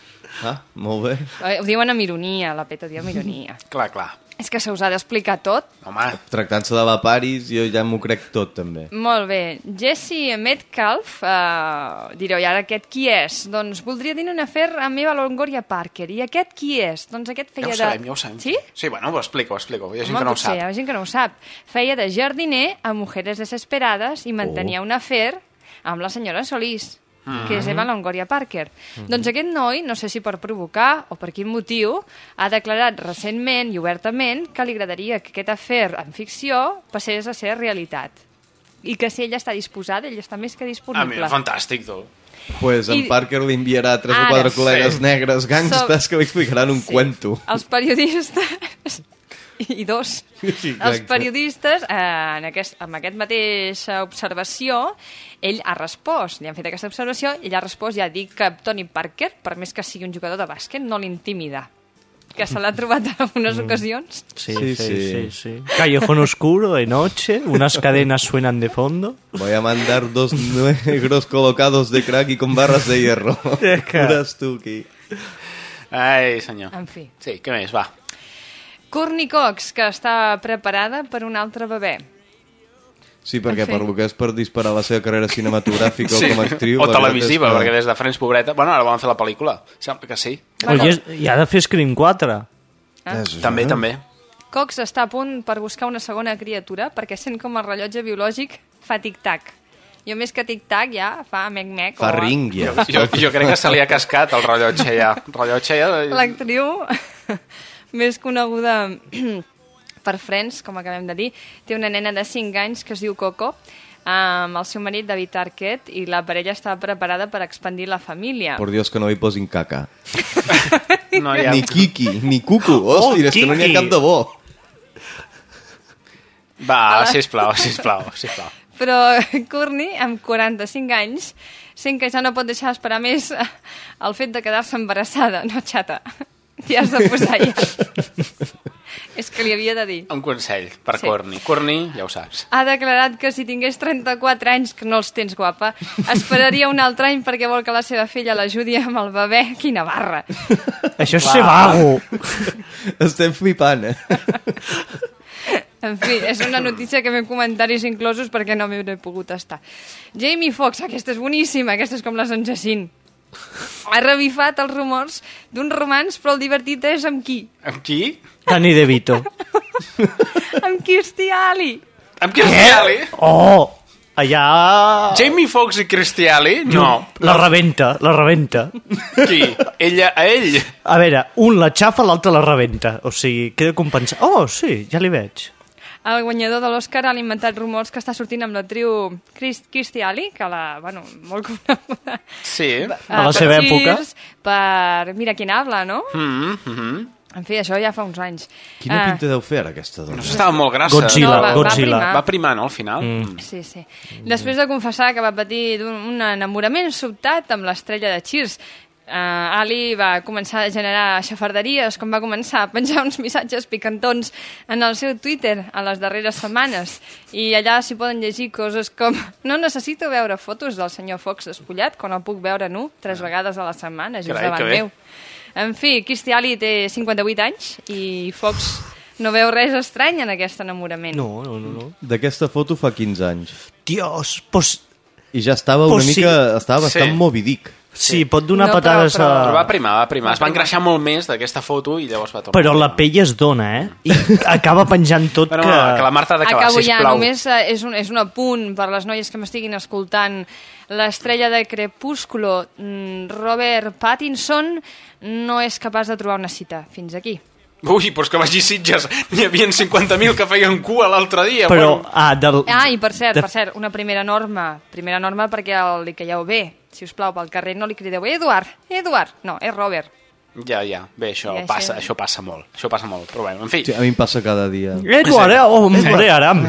ah, molt bé. eh, ho diuen amb ironia, la PETA ho diu amb ironia. Clar, clar. És que se us ha d'explicar tot. Home, Tractant-se de la Paris, jo ja m'ho crec tot, també. Molt bé. Jesse Metcalf, eh, direu, i ara aquest qui és? Doncs voldria dir un afer amb Eva Longoria Parker. I aquest qui és? Doncs aquest feia ja ho de... sabem, ja ho sabem. Sí? Sí, bueno, ho explico, ho explico. Hi ha gent Home, que no ho sap. Hi ha gent que no ho sap. Feia de jardiner a Mujeres Desesperades i mantenia Oh. un afer amb la senyora Solís, Mm. que és Eva Longoria Parker. Mm-hmm. Doncs aquest noi, no sé si per provocar o per quin motiu, ha declarat recentment i obertament que li agradaria que aquest afer en ficció passés a ser realitat. I que si ella està disposada, ella està més que A mi, disponible. fantàstic, tu. Pues en I- Parker li enviarà tres Ara, o quatre sí. col·legues negres gangstes So- que li explicaran un Sí. cuento. Els periodistes... I dos. Sí, Els periodistes, eh, en aquest, amb aquest mateixa observació, ell ha respost, li han fet aquesta observació, ell ha respost i ha dit que Tony Parker, per més que sigui un jugador de bàsquet, no l'intimida. Que se l'ha trobat en algunes ocasions. Sí, sí, sí, sí, sí. Callejón oscuro de noche, unas cadenas suenan de fondo. Voy a mandar dos negros colocados de crack y con barras de hierro. Tu aquí. Ai, senyor. En fi. Sí, què més? Va. Courtney Cox, que està preparada per un altre bebè. Sí, perquè per lo que és per disparar la seva carrera cinematogràfica Sí. o com a actriu... o televisiva, és que- perquè des de Friends, pobreta... Bueno, ara volen fer la pel·lícula. Sembla que sí. Oye, i ha de fer Scream 4. Ah. També, també. Cox està a punt per buscar una segona criatura perquè sent com el rellotge biològic fa tic-tac. Jo més que tic-tac ja fa mec-mec. Fa o- ring, ja. Jo, jo crec que se li ha cascat el rellotge ja. El rellotge ja... L'actriu més coneguda per Friends, com acabem de dir. Té una nena de 5 anys que es diu Coco, amb el seu marit David Arquette, i la parella està preparada per expandir la família. Por Dios, que no hi posin caca. No hi ha... Ni Kiki, ni Cucu. Hòstia, és que no n'hi ha cap de bo. Va, sisplau, sisplau, sisplau. Però Courtney, amb 45 anys, sent que ja no pot deixar esperar més el fet de quedar-se embarassada. No, xata, t'hi has de posar ja. És que li havia de dir. Un consell per Sí. Corny. Corny, ja ho saps. Ha declarat que si tingués 34 anys, que no els tens guapa, esperaria un altre any perquè vol que la seva filla l'ajudi amb el bebè. Quina barra! Això és ser vago. Estem flipant, eh? En fi, és una notícia que m'he comentaris inclosos perquè no m'he pogut estar. Jamie Foxx, aquesta és boníssima, aquesta és com les en Jacint. Ha revifat els rumors d'un romans, però el divertit és amb qui? Amb qui? Danny DeVito. Amb Kirstie Alley. Amb Cristiali? Oh! Allà... Jamie Foxx i Cristiali? No. La rebenta, la rebenta. Qui? Ella, a ell? A veure, un la xafa, l'altre la rebenta. O sigui, queda compensat. Oh, sí, ja li veig. El guanyador de l'Oscar ha alimentat rumors que està sortint amb l'actriu Chris, Kirstie Alley, que la, bueno, molt coneguda. Sí. A la seva època. Per Mira quién habla, no? Mm -hmm. En fi, això ja fa uns anys. Quina Ah, pinta deu fer ara, aquesta dona? No estava molt grassa. Godzilla, No, va- va Godzilla. primar. Va primar, no, al final? Mm. Sí, sí. Després de confessar que va patir un, un enamorament sobtat amb l'estrella de Cheers, uh, Ali va començar a generar xafarderies, com va començar a penjar uns missatges picantons en el seu Twitter a les darreres setmanes. I allà s'hi poden llegir coses com no necessito veure fotos del senyor Fox despullat quan el puc veure nu tres vegades a la setmana, just Carai, que davant meu. En fi, Kirstie Alley té 58 anys i Fox no veu res estrany en aquest enamorament. No, no, no. no. D'aquesta foto fa 15 anys. Dios, pues... I ja estava una Pues sí. mica... Estava bastant Sí. Moby Dick. Sí, pot donar No, però- patades però- Però va a... primar, va primar. Es va engreixar molt més d'aquesta foto i llavors va tornar. Però la pell es dona, eh? I acaba penjant tot Bueno, que... que la Marta ha d'acabar, Acabo ja, sisplau. només eh, és un, és un apunt per les noies que m'estiguin escoltant. L'estrella de Crepúsculo, mm, Robert Pattinson, no és capaç de trobar una cita. Fins aquí. Ui, però és que vagi Sitges. N'hi havia 50.000 que feien cua l'altre dia. Però, Bueno, ah, del... Ah, i per cert, de- per cert, una primera norma. Primera norma perquè el, li calleu bé. Si us plau, pel carrer no li crideu Eduard, Eduard. No, és Robert. ja, ja. Bé, això això- passa, això passa molt. Això passa molt. Però bueno, en fi. Sí, a mi em passa cada dia. Eduard, eh? Oh, hombre, aram.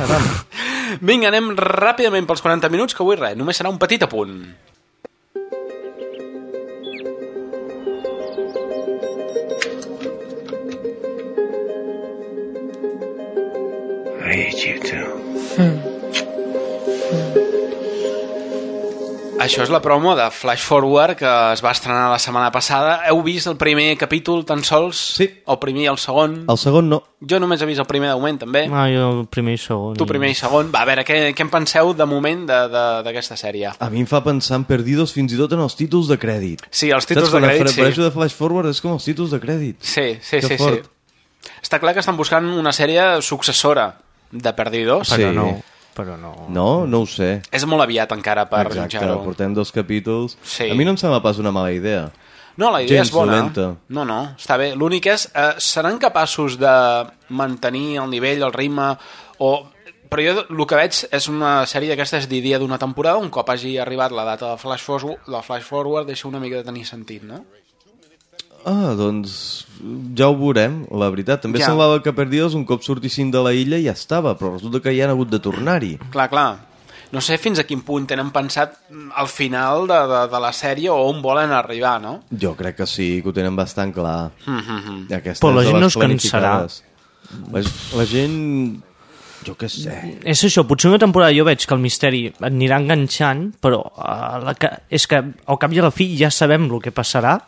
Vinga, anem ràpidament pels 40 minuts, que avui res, només serà un petit apunt. I hate you too. Això és la promo de Flash Forward que es va estrenar la setmana passada. Heu vist el primer capítol tan sols? Sí. El primer i el segon? El segon no. Jo només he vist el primer de moment, també. Ah, jo el primer i segon. Tu primer i segon. Va, a veure, què, què en penseu de moment de- de- d'aquesta sèrie? A mi em fa pensar en Perdidos fins i tot en els títols de crèdit. Sí, els títols Saps? de Quan crèdit, sí. apareixo de Flash Forward és com els títols de crèdit. Sí, sí, Que sí, sí. fort. Està clar que estan buscant una sèrie successora de Perdidos. Però Sí. no, però no. No? No ho sé. És molt aviat encara per Exacte, jutjar-ho. portem dos capítols. Sí. A mi no em sembla pas una mala idea. No, la idea Gens és bona. dolenta. No, no, està bé. L'únic és, eh, seran capaços de mantenir el nivell, el ritme, o... Però jo el que veig és una sèrie d'aquestes d'idia d'una temporada, un cop hagi arribat la data de Flash, Forward, Flash Forward deixa una mica de tenir sentit, no? Ah, doncs ja ho veurem, la veritat. També Ja. semblava que Perdidos un cop sortissin de la illa ja estava, però resulta que ja han hagut de tornar-hi. Clar, clar. No sé fins a quin punt tenen pensat mm, al final de, de, de la sèrie o on volen arribar, no? Jo crec que sí, que ho tenen bastant clar. Mm -hmm. Aquesta Però la gent no es cansarà. La, la gent... Jo què sé. És això, potser una temporada jo veig que el misteri anirà enganxant, però uh, la que, és que al cap i a la fi ja sabem el que passarà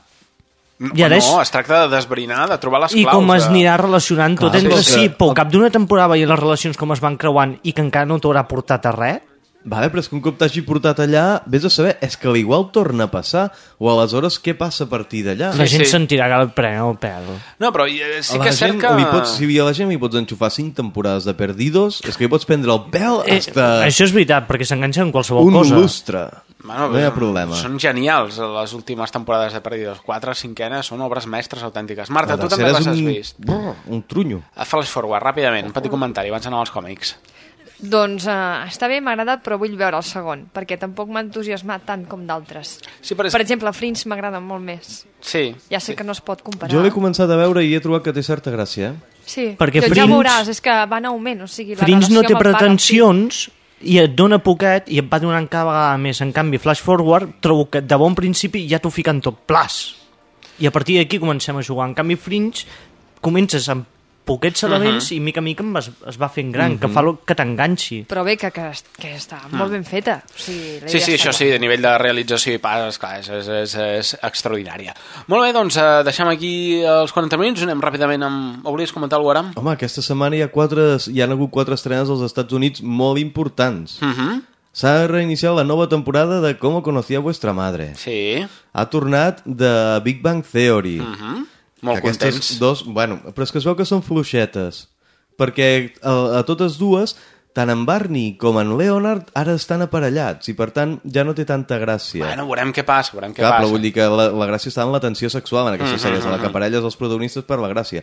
I ara és- No, es tracta de desbrinar, de trobar les i claus. com es de... anirà relacionant tot Clar, entre és que- si, però al cap d'una temporada i les relacions com es van creuant i que encara no t'haurà portat a res, Vale, però és que un cop t'hagi portat allà, vés a saber, és que l'igual torna a passar, o aleshores què passa a partir d'allà? la gent sí. sentirà que el pren el pèl. No, però eh, sí que és cert que... li pots, si a la gent li pots enxufar 5 temporades de Perdidos, és que li pots prendre el pèl Eh, hasta això és veritat, perquè s'enganxa en qualsevol un cosa. lustre. Bueno, no hi ha problema. Són genials les últimes temporades de Perdidos. Quatre, cinquenes, són obres mestres autèntiques. Marta, tu també les és has un... vist. Brr, un trunyo. A Flash Forward, ràpidament, un petit comentari, abans d'anar als còmics. Doncs uh, està bé, m'ha agradat, però vull veure el segon, perquè tampoc m'ha entusiasmat tant com d'altres. Sí, però és- Per exemple, Fringe m'agrada molt més. Sí. Ja sé que no es pot comparar. Jo l'he començat a veure i he trobat que té certa gràcia, eh? Sí, Perquè jo ja Fringe- veuràs, és que va en augment, o sigui, la Fringe no té pretensions i et dona poquet i et va donant cada vegada més. En canvi, Flash Forward trobo que de bon principi ja t'ho fiquen tot plas. I a partir d'aquí comencem a jugar. En canvi, Fringe comences amb poquets elements Mhm. i mica a mica es, es va fent gran, Mhm. que fa lo, que t'enganxi. Però bé, que, que, que està molt ben feta. O sigui, la Sí, sí, això sí, de nivell de realització i pas, esclar, és, és, és, és extraordinària. Molt bé, doncs eh, deixem aquí els 40 minuts, anem ràpidament amb... O volies comentar alguna cosa? Home, aquesta setmana hi ha, quatre, hi han hagut quatre estrenes als Estats Units molt importants. Uh -huh. S'ha reiniciat la nova temporada de Com conocía vuestra madre. Sí. Ha tornat de Big Bang Theory. Uh -huh. Molt que contents. dos, bueno, però és que es veu que són fluixetes. Perquè a, a totes dues, tant en Barney com en Leonard ara estan aparellats i per tant ja no té tanta gràcia. Bueno, veurem què passa, veurem què Clar, passa. però vull dir que la, la gràcia està en la tensió sexual en aquestes Mhm, sèries, en la que mhm. aparelles els protagonistes per la gràcia.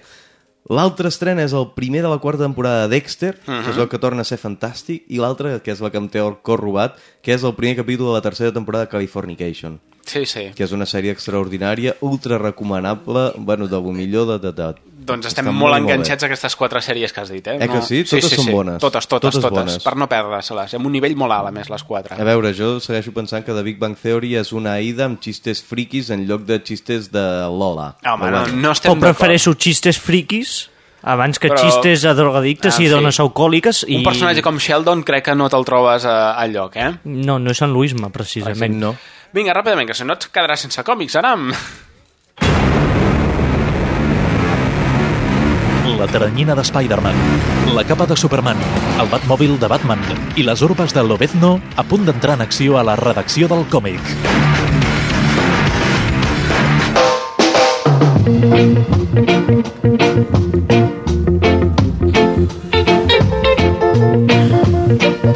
L'altre estrena és el primer de la quarta temporada de Dexter, que es Mhm. veu que torna a ser fantàstic, i l'altre, que és la que em té el cor robat, que és el primer capítol de la tercera temporada de Californication, Sí, sí. que és una sèrie extraordinària, ultra recomanable, bueno, de lo millor de... de, de Doncs estem molt, bé. enganxats a aquestes quatre sèries que has dit, eh? Eh que sí? Totes són bones. Totes, totes, Totes totes, bones. per no perdre-se-les. Amb un nivell molt alt, a més, les quatre. A veure, jo segueixo pensant que The Big Bang Theory és una aida amb xistes friquis en lloc de xistes de Lola. Home, Però no, no estem O prefereixo xistes friquis abans que Però- xistes a drogadictes Ah, i sí. dones alcohòliques i... Un personatge com Sheldon crec que no te'l trobes a, al lloc, eh? No, no és en Luisma, precisament. No. Vinga, ràpidament, que si no et quedaràs sense còmics, Aram. La teranyina de Spider-Man, la capa de Superman, el Batmòbil de Batman i les urbes de Lobezno a punt d'entrar en acció a la redacció del còmic.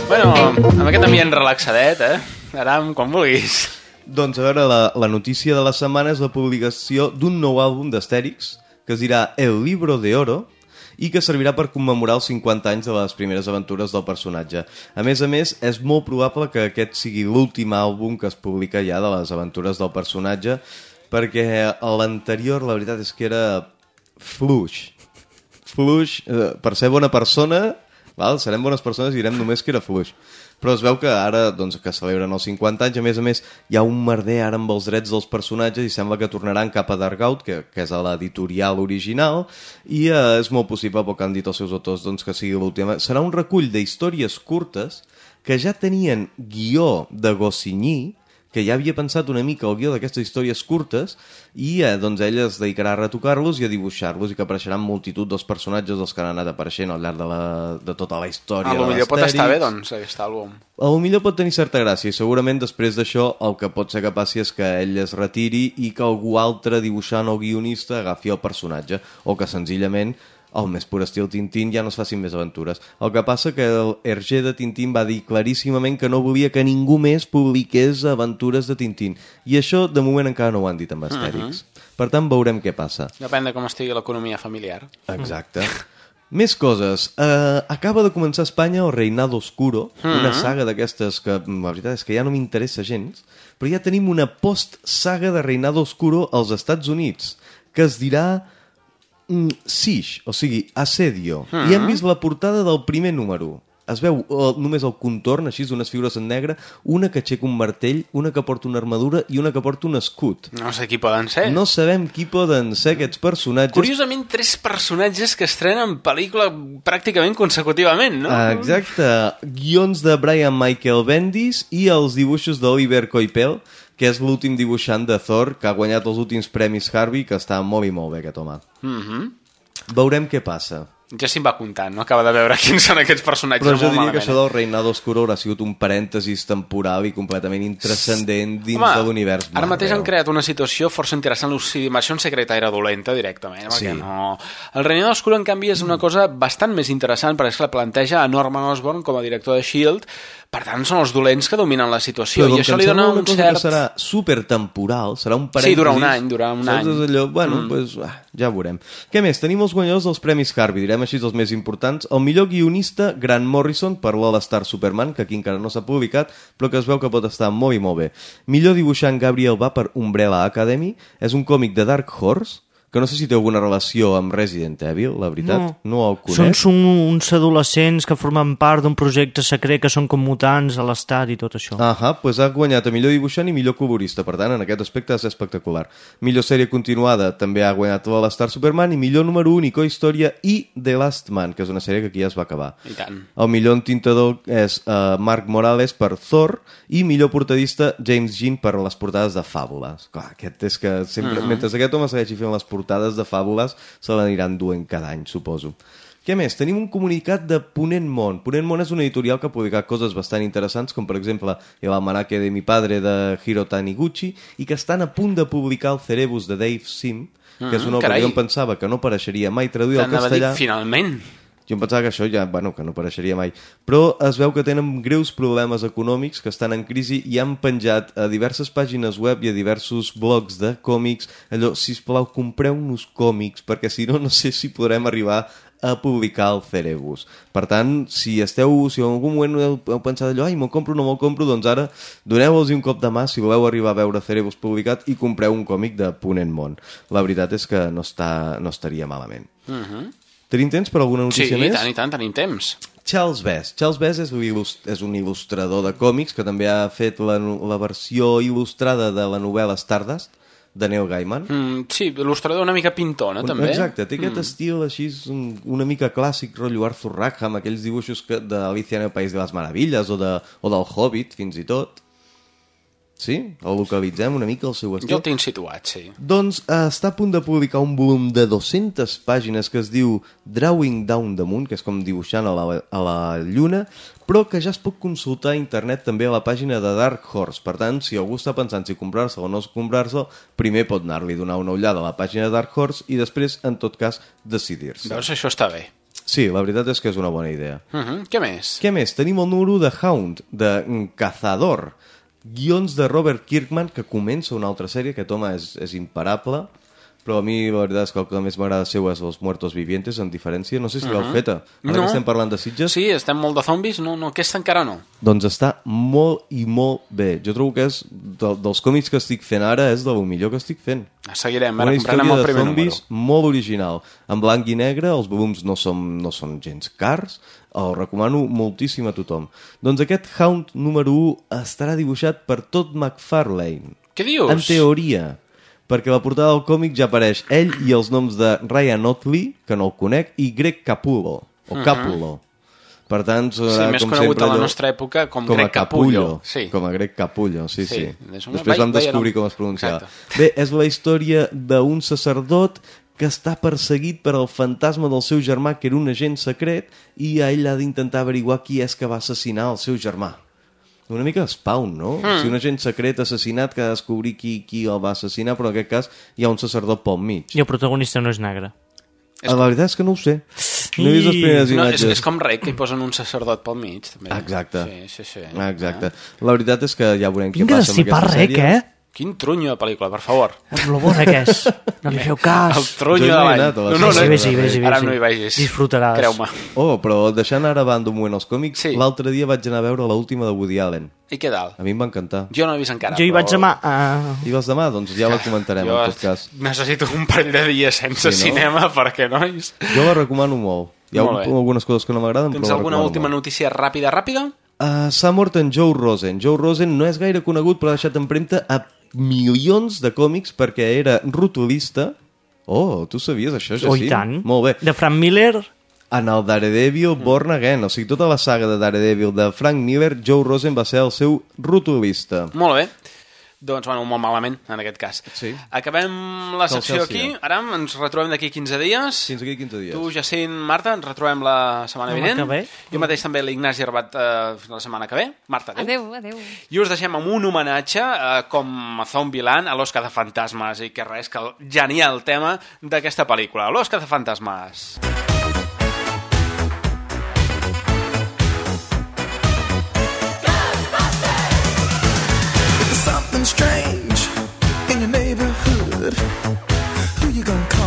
Bueno, amb aquest ambient relaxadet, eh? Aram, quan vulguis. Doncs a veure, la, la notícia de la setmana és la publicació d'un nou àlbum d'Astèrix que es dirà El Libro de Oro i que servirà per commemorar els 50 anys de les primeres aventures del personatge. A més a més, és molt probable que aquest sigui l'últim àlbum que es publica ja de les aventures del personatge perquè l'anterior, la veritat és que era fluix. Fluix, eh, per ser bona persona, val? serem bones persones i direm només que era fluix. Però es veu que ara, doncs, que celebren els 50 anys, a més a més, hi ha un merder ara amb els drets dels personatges i sembla que tornaran cap a Dargaud, que, que és a l'editorial original, i eh, és molt possible, pel que han dit els seus autors, doncs, que sigui l'última. Serà un recull d'històries curtes que ja tenien guió de Goscinny, que ja havia pensat una mica el guió d'aquestes històries curtes i eh, doncs ell es dedicarà a retocar-los i a dibuixar-los i que apareixeran multitud dels personatges dels que han anat apareixent al llarg de, la, de tota la història A lo millor pot estar bé, doncs, aquest àlbum. A lo millor pot tenir certa gràcia i segurament després d'això el que pot ser que passi és que ell es retiri i que algú altre dibuixant o guionista agafi el personatge o que senzillament al més pur estil Tintín ja no es facin més aventures. El que passa que el Hergé de Tintín va dir claríssimament que no volia que ningú més publiqués aventures de Tintín. I això de moment encara no ho han dit amb Astèrix. Per tant, veurem què passa. Depèn de com estigui l'economia familiar. Exacte. Més coses. Uh, acaba de començar a Espanya el Reinado Oscuro, Mhm. una saga d'aquestes que mm, la veritat és que ja no m'interessa gens, però ja tenim una post-saga de Reinado Oscuro als Estats Units, que es dirà mm, Siege, o sigui, Assedio. Mhm. I hem vist la portada del primer número. Es veu eh, només el contorn, així, d'unes figures en negre, una que aixeca un martell, una que porta una armadura i una que porta un escut. No sé qui poden ser. No sabem qui poden ser aquests personatges. Curiosament, tres personatges que estrenen pel·lícula pràcticament consecutivament, no? Ah, Exacte. Guions de Brian Michael Bendis i els dibuixos d'Oliver Coipel, que és l'últim dibuixant de Thor, que ha guanyat els últims premis Harvey, que està molt i molt bé aquest home. Mhm. Veurem què passa. Jesse em va comptant, no acaba de veure quins són aquests personatges Però jo diria malament. que això del Reinado Oscuro haurà sigut un parèntesis temporal i completament intrascendent dins Home, de l'univers Ara mateix han creat una situació força interessant. Dimensió Secreta era dolenta directament, perquè Sí. no... El Reino Oscuro, en canvi, és una cosa bastant més interessant, perquè és que la planteja a Norman Osborn com a director de S.H.I.E.L.D. Per tant, són els dolents que dominen la situació, Però i això li dona un cert... serà supertemporal, serà un Sí, parèntesis... durarà un any, durarà un saps? any. És allò, bueno, Mm. pues, ah, ja veurem. Què més? Tenim els guanyadors dels Premis Harvey, direm així els més importants. El millor guionista, Grant Morrison, per l'All-Star Superman, que aquí encara no s'ha publicat, però que es veu que pot estar molt i molt bé. Millor dibuixant, Gabriel Va, per Umbrella Academy. És un còmic de Dark Horse, que no sé si té alguna relació amb Resident Evil, la veritat. No. no el Són conec. un, uns adolescents que formen part d'un projecte secret que són com mutants a l'estat i tot això. Ahà, doncs ha guanyat a millor dibuixant i millor colorista, per tant, en aquest aspecte és espectacular. Millor sèrie continuada també ha guanyat l'All-Star Superman i millor número únic o història i The Last Man, que és una sèrie que aquí ja es va acabar. I tant. El millor entintador és uh, Marc Morales per Thor i millor portadista James Jean per les portades de Fàbules. Clar, aquest és que sempre, Mhm. mentre aquest home segueixi fent les portades de Fàbules, se l'aniran duent cada any, suposo. Què més? Tenim un comunicat de Ponent Món. Ponent Món és una editorial que ha publicat coses bastant interessants, com per exemple El almanaque de mi padre de Hiro Taniguchi, i que estan a punt de publicar el Cerebus de Dave Sim, que és una obra carai. que jo em pensava que no apareixeria mai traduïda al dir, castellà. finalment. Jo em pensava que això ja, bueno, que no apareixeria mai. Però es veu que tenen greus problemes econòmics, que estan en crisi i han penjat a diverses pàgines web i a diversos blogs de còmics allò, sisplau, compreu-nos còmics, perquè si no, no sé si podrem arribar a publicar el Cerebus. Per tant, si esteu, si en algun moment heu, pensat allò, ai, me'l compro no me'l compro, doncs ara doneu-los un cop de mà si voleu arribar a veure Cerebus publicat i compreu un còmic de Ponent Món. La veritat és que no, està, no estaria malament. Mhm. Tenim temps per alguna Sí, notícia i més? tant, i tant, tenim temps. Charles Best. Charles Best és, un és un il·lustrador de còmics que també ha fet la, la versió il·lustrada de la novel·la Stardust, de Neil Gaiman. Mm, sí, il·lustrador una mica pintor, no, també? Exacte, té aquest Mm. estil així un, una mica clàssic, rotllo Arthur Rackham, aquells dibuixos que, d'Alicia en el País de les Meravilles o, de, o del Hobbit, fins i tot. Sí? El localitzem una mica, el seu estil? Jo el tinc situat, sí. Doncs eh, està a punt de publicar un volum de 200 pàgines que es diu Drawing Down the Moon, que és com dibuixant a la, a la lluna, però que ja es pot consultar a internet també a la pàgina de Dark Horse. Per tant, si algú està pensant si comprar-se'l o no comprar-se'l, primer pot anar-li donar una ullada a la pàgina de Dark Horse i després, en tot cas, decidir-se. Veus, això està bé. Sí, la veritat és que és una bona idea. Uh -huh. Què més? Què més? Tenim el número de Hound, de Cazador. Guions de Robert Kirkman, que comença una altra sèrie, que home és, és imparable, però a mi la veritat és que el que més m'agrada seu és Els Muertos Vivientes, en diferència. No sé si l'heu Mhm. feta. Ara No. que estem parlant de Sitges. Sí, estem molt de zombis, no, no, aquesta encara no. Doncs està molt i molt bé. Jo trobo que és, de, dels còmics que estic fent ara, és de lo millor que estic fent. Seguirem, Una ara comprarem història el de primer zombis número. molt original. En blanc i negre, els volums no són, no són gens cars, el recomano moltíssim a tothom. Doncs aquest Hound número 1 estarà dibuixat per Todd McFarlane. Què dius? En teoria. Perquè la portada del còmic ja apareix ell i els noms de Ryan Otley, que no el conec, i Greg Capullo, o Mhm. Capullo. Per tant, Sí, serà, més com conegut sempre, a la allò- nostra època com, com Greg Capullo. Sí. Com a Greg Capullo, sí, Sí, sí. Després vam descobrir com es pronunciava. Exacte. Bé, és la història d'un sacerdot que està perseguit per el fantasma del seu germà, que era un agent secret, i ell ha d'intentar averiguar qui és que va assassinar el seu germà. Una mica spawn, no? Mm. Si un agent secret assassinat que ha de descobrir qui, qui el va assassinar, però en aquest cas hi ha un sacerdot pel mig. I el protagonista no és negre. La veritat és que no ho sé. No he vist les primeres no, és, imatges. és com Rec, que hi posen un sacerdot pel mig. També. Exacte. Sí, sí, sí. Exacte. La veritat és que ja veurem què Vinga, passa amb aquesta rec, sèrie. eh? Quin trunyo de pel·lícula, per favor. Lo bona que és. No li feu cas. El trunyo Jo de hi l'any. No, no, no, Vés-hi, vés-hi, Ara vés-hi. no hi vagis. Disfrutaràs. Creu-me. Oh, però deixant ara a banda un moment els còmics, sí. l'altre dia vaig anar a veure l'última de Woody Allen. I què tal? A mi em va encantar. Jo no he vist encara. Jo hi però- vaig demà. Uh... I vas demà? Doncs ja la comentarem, jo en tot cas. necessito un parell de dies sense Sí, no? cinema, perquè, nois... Jo la recomano molt. Hi ha Molt un, algunes coses que no m'agraden, Tens però la alguna última molt. notícia ràpida, ràpida? Uh, S'ha mort en Joe Rosen. Joe Rosen no és gaire conegut, però ha deixat empremta a milions de còmics perquè era rotulista. Oh, tu sabies això, Oh, Jacint? i tant. Molt bé. De Frank Miller... En el Daredevil Born Again, o sigui, tota la saga de Daredevil de Frank Miller, Joe Rosen va ser el seu rotulista. Molt bé. Doncs, bueno, molt malament, en aquest cas. Sí. Acabem la Del secció Chelsea. aquí, ara ens retrobem d'aquí 15 dies. Fins aquí 15 dies. Tu, Jacint, Marta, ens retrobem la setmana vinent. ve. Jo mateix també l'Ignasi Arbat eh, la setmana que ve. Marta, adéu. Adéu, adéu. I us deixem amb un homenatge eh, com a Zombieland a l'Oscar de Fantasmes i que res, que el genial tema d'aquesta pel·lícula, l'Oscar de Fantasmes. There's strange in your neighborhood. Who you gonna call?